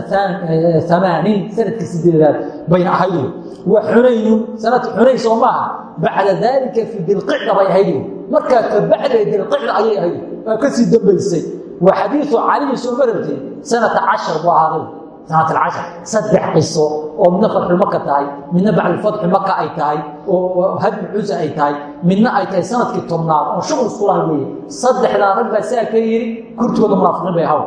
amaanin sannadkii sideedaad bayna ahayd. Wa xunaynu sanadka xunayn soo maaha. Bacda dalika fi dilqicda bay ahayd markaa kabacda dilqicda ayay ahayd. Waa ka sii dambaysay. Wa xadiiu caliyi soo marabtay sanata cashar buu ahaaday. Sanat alcashar saddex qiso oo midna fatxu maka tahay midna bacdulfatxi maka ay tahay oo hadmi cusa ay tahay midna ay tahay sannadkii tobnaad oo shuqul isku laha weeye. Saddexdaa rag baa saa ka yidhi kurtooda munaafiqiin bay haw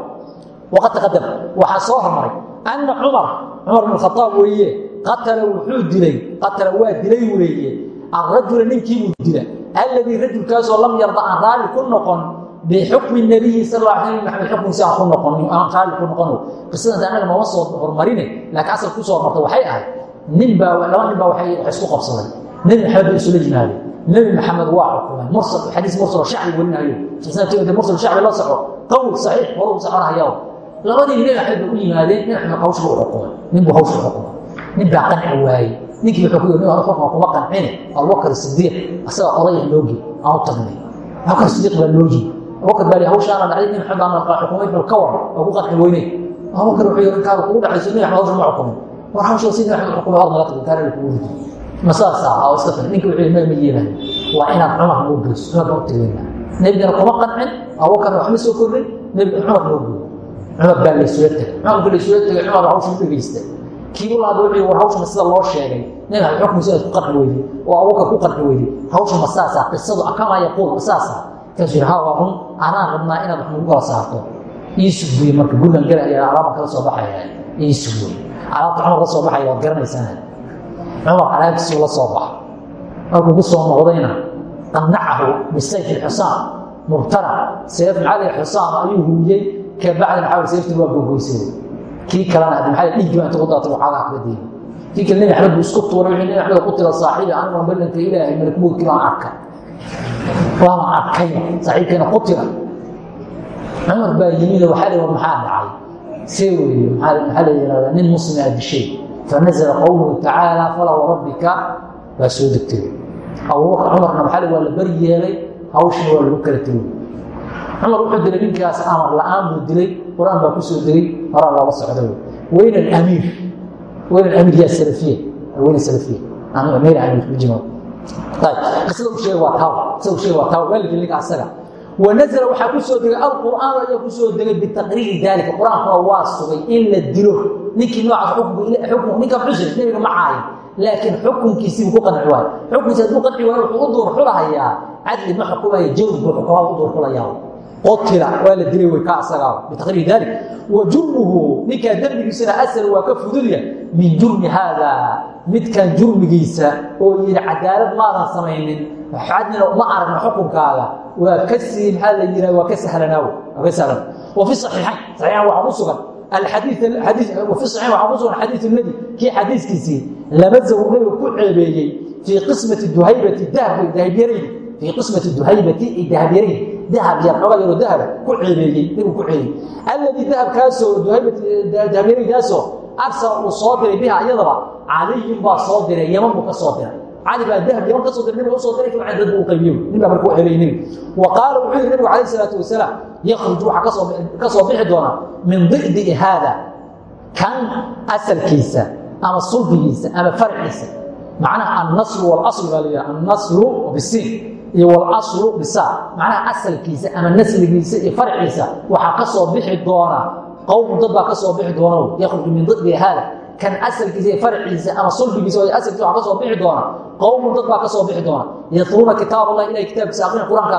waqad taqadam waxaa soo hormaray anna cumar cumar bn khaaab weeye qatala wuxuu dilay qatala waa dilay weeye arajula ninkiibuu dila alladii rajulkaasoo lam yarda aan raalli ku noqon bixukmi nabiyi sal maxamed xukmiisa aan ku noqon aan raalli ku noqon qisadan annaga nooma soo hormarine laakiin asal ku soo hormarta waxay ahayd nin baa laba nin baa wax isku qabsaday nebi maxamed bay isula yimaadeen nebi maxamed waa xukumay xadiis mursal shacbi sanadkeeda mursal shacbi la soco qowl saxiix wala u soconahayaa labadii nebi maxamed bay u yimaadeen nebi maxamed hawsha buu xukumay nin buu hawsha xukumay nin baa qanci waayey ninkii wuxuu ku yidhi xukma kuma qancine abubakar sidiiq asaga odaya loogi aan u tagnay abubakar sidiiq baa loogi. Abubakar baa hawshaana dhacday nin maxamed baan xukumay bal ka war oo ku qanci weynay abubakar wuxuu yidhi ninkaada kugu dhacayso nin axmed hawsha ma xukumay war hawsha si nin axmed xukumay hor naga tagay taana kugu ridi masaasaa oo iska fir ninka wuxuu yidhi ma yeelahay waa inaad cumar noo geyso cumar baa u tegayna nebigana kuma qancin abubakarna waxma soo kordhin nebi cumar noo geeyo. Cumar baa laysula tegay cumarka laysula tegay cumar hawsha u dhegaystay laada wuxuu war hawshana sida loo sheegay nin had xukmiisa aad ku qarxi weyday oo abubakar ku qarxi weyday hawsha ma saasa qisadu akamaa yaquul ma saasa kaasuu yidhi ha waa run anaan rabnaa inaad wax nagu kala saarto. Ii sugbuye marka gurgan gala ayaa alaaba kala soo baxaya. Ii sugbuye alaabta cumar la soo baxaya waad garanaysaan. Cumar alaabtiisuu la soo baxa markuu ku soo noqdayna qannacahu bisayf ilxusaan mubtara seef cali xusaan ayuu huuyey kabacdina xawal seeftii waa gogoysay kii kalena maxaa dhiigii baa inta ku daatay waxaagaa kaga diiday kii kale nebi axmed isku tuuray wixii nebi axmed ku tira saaxiibi anigu ballanka ilaahay malik mulkii baan arkay waana arkay saaxiibkeena ku tira. Cumar baa yimid waxaa la maxaa dhacay? See weeye maxaa la yidhahdaa nin muslim aa dishay fanazala qowluhu tacaala falaa warabbika baa soo degtay. Abubakar cumarna maxaa la waa la bari yeelay hawshina waa lagu kala tegay cumar wuxuu dilay ninkaas amar la'aan buu dilay qur'aan baa ku soo degay horaa looga socda weyn amiir weyn amiir yaa salafiye weyn salafiye. Amiir amiir ujimo qisada u sheeg waa taw qisada u sheeg waa taw waalidiliga asaga wanazla waxaa ku soo degay alqur'aan ayaa ku soo degay bitaqriiri daalika. Qur'aankuna waa sugay in la dilo. Ninkii noocaas xukm ninkan cusri nebiga ma caayin. Laakiin xukunkiisii ku qanci waayo xukunkiisi hadduu qanci waayo wuxuu u duur xulahayaa. Cadli ma xukumaya jawr buu xukumaa u duur xulayaa qutila waa la dilay wey ka asagaa. Bitaqriiri dalik. Wa jurmuhu ninkaa dembigiisuna asal waa ka fududya min jurmi haada midkan jurmigiisa oo yidhi cadaalad maadan samaynin xadnina ma aragna xukunkaada waa ka siin hala yia waa ka sahlanaaw waa ka sahlan. Wa fi saxiixayn saxiixan waxaa ku sugan. Adiiadiiiin waxaa ku sugan xadiiu nebi kii xadiiskiisii lamasahu nebiga ku ceebeeyey fii qismati duhaybati dahabyareyn dahab yar xoogaa yaroo dahaba ku ceebeeyey nebigu ku ceeyey alladii dahabkaasoo dahabyarydaasoo arsala uu soo diray biha iyadaba caliyun baa soo diray yaman buu ka soo diray. Cali baa dahab yaman ka soo diray nabiga u soo diray kabacdi dad buu u qaybiyo nin baa marka u ceebeeyey wa qaala wuxuu calayhi salaatu wasalaam yakhruju waxaa ka soo bixi doonaa min di'di haada kan asalkiisa ama sulbigiisa ama farciisa macnaha annaslu walaslu baa la yidhaha annaslu iyo wlslu dhisaa macnaha asalkiisa ama nasligiisa iyo farciisa waxaa ka soo bixi doona qowm dad baa ka soo bixi doono yakhruju min didi haada kan asalkiisa iyo farciisa ama sulbigiisa asalkiisa waa ka soo bixi doona qowmu dad baa ka soo bixi doona yatluuna kitaab allah inay kitaabkiisa aqrin qur'aanka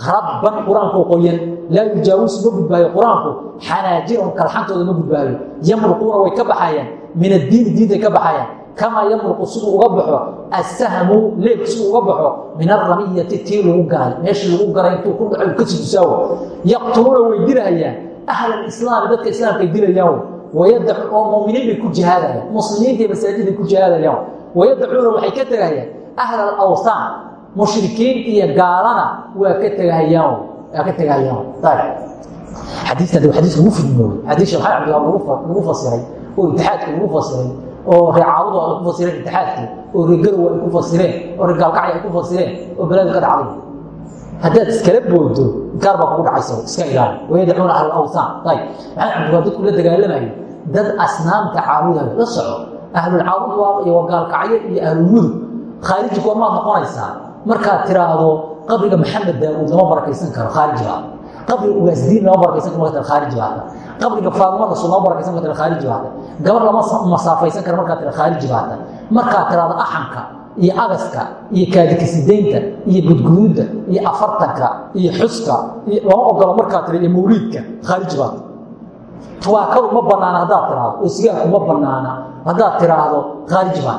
rabban qur'aankoo qoyan laa yujaawis ma gudbaayo qur'aanku xanaajirahum kalxantooda ma gudbaayo yamruquuna way ka baxayaan min addiini diintay ka baxayaan kamaa yamruqu siduu uga baxo assahmu leeg siduu uga baxo min alramiyati tii lagu garay meeshii lagu garay intuu ku dhaco ka sidusaawo yaqtuluuna way dilahayaan ahla alislaami dadka islaamkay dilayaan wayadacu oo muuminiin bay ku jihaadayaan. Muslimiinta iyo masaajiday ku jihaadayaan. Wayadacuuna waxay ka tegahayaan ahla alawthaan mushrikiin iyo gaalana waa ka tegahayaan waa ka tegahayaan ayb xadiiskan waa xadiis lagu fidmooyey xadiis sheekh maxamed cabdillah lagu fasiray. Oo itixaadka lagu fasiray oo reecaabadu ay ku fasireen itixaadkii oo reegarow ay ku fasireen oo reegaalkacay ay ku fasireen oo balaadu ka dhacday. Haddaad iskala boodo inkaar baa kugu dhacaysa iska ilaali. Wayadacuuna ahla alawthaan ayb maxamed cabdillah dadku la dagaalamayo dad asnaamta caabudayo la soco. Ahlulcaabud waa iyo wagaalkacyo iyo ahlulmudug khaariji goormaad noqonaysaa. Markaad tiraahdo qabriga maxamed daawuud lama barakaysan karo khaariji baa. Qabriga ugaasdiin lama barakaysan karo markaa khaariji baa qabriga faaduma rasul lama barakaysan karo khaariji baa gabar lama masaafaysan karo markaa tira khaariji baa markaad tiraahdo axanka iyo agaska iyo kaadikasideynta iyo gudguduudda iyo afartanka iyo xuska lama ogolo markaa tira iyo mawliidka khaariji baa tuwaakadu ma banaana haddaad tiraahdo oo sigaarku ma banaana haddaad tiraahdo khaariji baa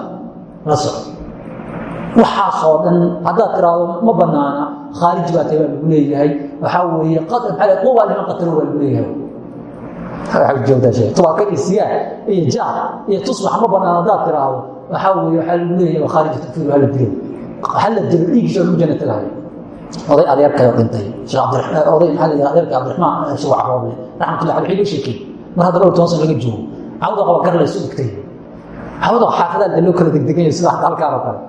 la soco waxaasoo dhan haddaad tiraahdo ma banaana khaariji baa tahay baa lagu leeyahay. Waxaa weeye quwa liman qatalo baa lagu leeyahay tubaaka iyo sigaar iyo iyo tusbax ma banaana haddaad tiraahdo. Waxaa weeye waxaa lagu leeyahay khaariji takfiir hala dilo hala dilo dhiigiisa lagu janna tagahayo oday adeerka dhintay. Oday maxaa la adeerka cabdiraxmaan shuwac rooble raxmatullah alay wuxuu sheekay mar hadda dhowr toban san laga joogo. Cawda qaba gar laysu dhigtay cawda xaafadaada loo kala degdeganya sida halkaan oo kale.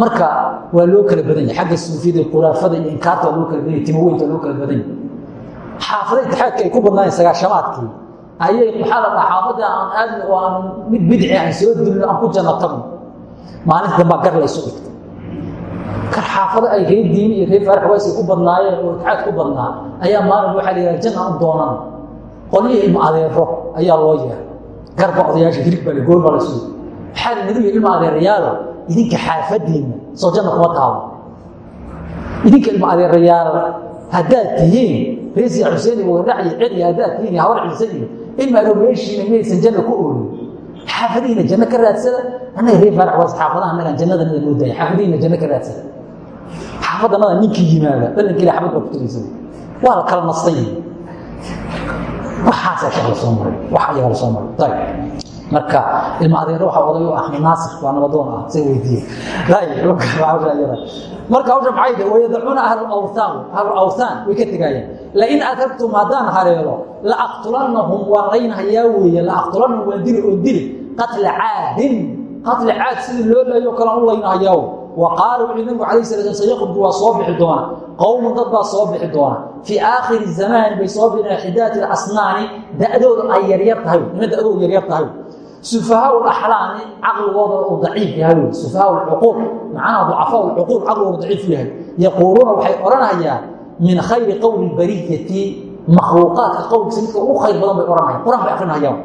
Marka waa loo kala badan yahay. Xagga suufiyada khuraafada iyo inkaarta waa loo kala badan yahay. Timoweynta waa loo kala badan yahay. Xaafada itixaadka ay ku badnaayeen sagaashamaadkii ayay waxaa la dhaha xaafadda aan aadna oo aan mid bidci aan soo dilno aan ku janno tagno maalinta dambaa gar laysu dhigtay. Kar xaafado ay reer diini iyo reer faarax ways ay ku badnaayeen oo itixaad ku badnaa. Ayaa maalin waxaa la yidhaha jan u doonan. Qolyihii ilma adeero ayaa loo yeeray. Garba odayaasha hirig baa gool baa la suuy waxaa la nadiga ilma adeerayaalo idinka xaafadiinna soo janna kuma taalo. Idinka ilma adeerayaal haddaad tihiin reesiya xuseen wardhac iyo haddaad tihiin habar ciise iyo ilma adhow meeshiina miyaysan janna ku oolin. Xaafadihiina janno ka raadsada annaga reer faarax waas xaafadaha annagaan jannadanada noo daaya xaafadihiina janno ka raadsada. Xaafadannada ninkii yimaada dhallankii xabad baa ku tagaysada waa la kala nastay waxaasaa sheekh la soo maray. Wax ayagaa la soo maray. Ayb marka ilma adeero waxaa oday u ah naasir waa nabadoon ah say weydiiye marka hawsha maxay tahay? Wayadacuuna ahla awthaan. Ahlu awthaan way ka tegaayaan lain atartum haddaan hareelo la aqtulannahum waan laynhayaa weeye la aqtulannahum waan dili oo dili qatla caadin qatla caad sidii loo leeyo kalaan u laynhayaa wa qaala wuxuu nabigu calayh sala slam sayaqruju waa soo bixi doona qowmun dad baa soo bixi doona fii aakhiri zamaani bay soo bixi xidaati asnaani da'dooda ay yaryar tahay nima da'dooda yaryar tahay sufahaa axlaami caqligooda uu daciif yahay sufahaa cuquul macnaha ducafaa cuquul caqligooda daciif yahay yaquuluuna waxay min khayri qowli bariyati makhluuqaadka qowlkiisa midka ugu khayr badan bay odhanayaan qur'aan bay akrinayaan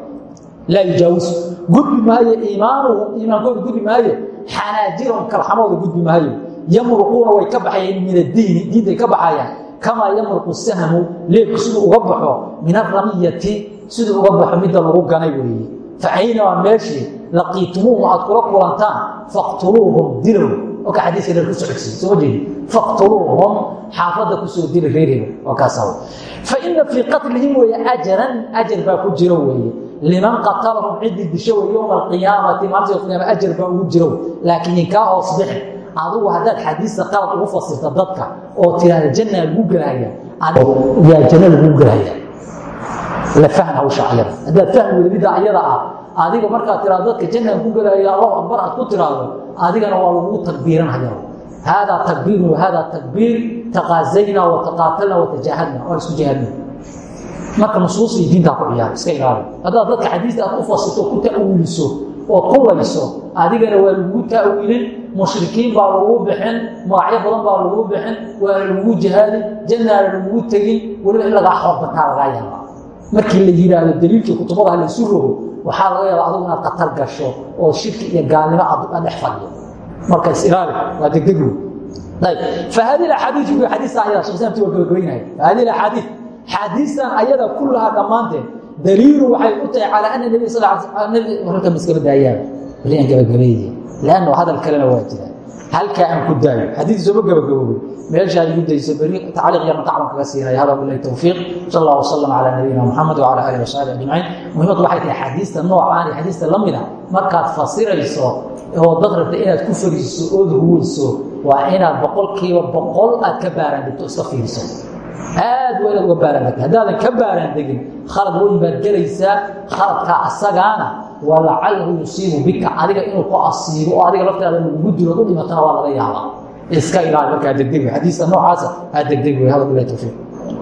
laa yujaawisu. Gudbi maayo iimaanuhum iimaankooda gudbi maayo. Xanaajirahum kalxamooda gudbi maayo. Yamruquuna way ka baxayeen min addiini diintay ka baxayaan. Kamaa yamruqu sahmu leebku siduu uga baxo min aramiyati siduu uga baxo midda lagu ganay weeye. Faaynamaa meeshii laqiitumuuhum aad kula kulantaan faqtuluuhum dilow oo ka xadiiska dheer ku socodsiy soo jeedi faqtuluuhum xaafadda ku soo dili reerheba waa kaasaa faina fii qatlihim weeye ajaran ajar baa ku jiro weeye. Liman qatalahum ciddii disho wey yowma alqiyaamati maalinta qiyaama ajar baa ugu jiro. Laakiin ninkaa hoos bixi adigu haddaad xadiista qalad ugu fasirta dadka oo tiraahda jannaa lagu gelahaya yaa janno lagu gelahaya la fahm hawsha ayada. Haddaad fahmi midda ayada ah adiga markaad tiraado dadka jannaan ku gelaya allahu akbar aad ku tiraahdo adigana waa lagu takbiiranhaya haadaa takbiiru wahaadaa takbiir taqaazaynaa wataqaatalna watajaahadna waan isku jihaadna marka nusuus iyo diintaa ku ciyaara iska ilaali haddaad dadka xadiista aad ku fasirto ku ta'wiiliso oo ku layso adigana waa lagu ta'wiilin mushrikiin baa lagu bixin magacyo badan baa lagu bixin waana lagu jihaadin jannaana lagu tegin weliba in lagaa xoog bataa lagaa yaaba markii la yidhaahdo daliilkii kutubada laysu rogo waxaa laga yaaba adigu inaad khatar gasho oo shirki iyo gaalnimo aad dhex fadhiyo marka isilaali waa degdeg wey xadiistan ayada shekh islamti waa gabagabaynaya fahadi axaadii xaadiistan ayada kullahaa dhammaanteed daliilu waxay u tahay calaa ana nabi sal nabi wararka miskaba daayaan baliyan gabagabaydi lanno hadal kalena waa jira halkaa aan ku daayo. Xadiis sooma gabagaboobay meeshaa igu dayso beri tacliiq yarna kacban kaga siinaya hada bilahi towfiiq sal allah wasalam calaa nabiyina muxamed wacala alihi wasaxbi ajmaciin muhiimadu waxay tahay xadiista noocaan iyo xadiista la mida markaad fasirayso oo dad rabta inaad ku fariiso ood huweyso waa inaad boqolkiiba boqol aad ka baaraandegto iska fiiriso. Aad waa inaad uga baaraandegto haddaadan ka baaraandegin khalad weyn baad gelaysaa khaladkaa asagaana walacalahu yusiibu bika. Adiga inuu ku asiibo oo adiga laftaada lagugu dilo u dhimatana waa laga yaabaa. Iska ilaali markaa degdeg wey xadiista noocaasa aad degdeg wey hada towfiiq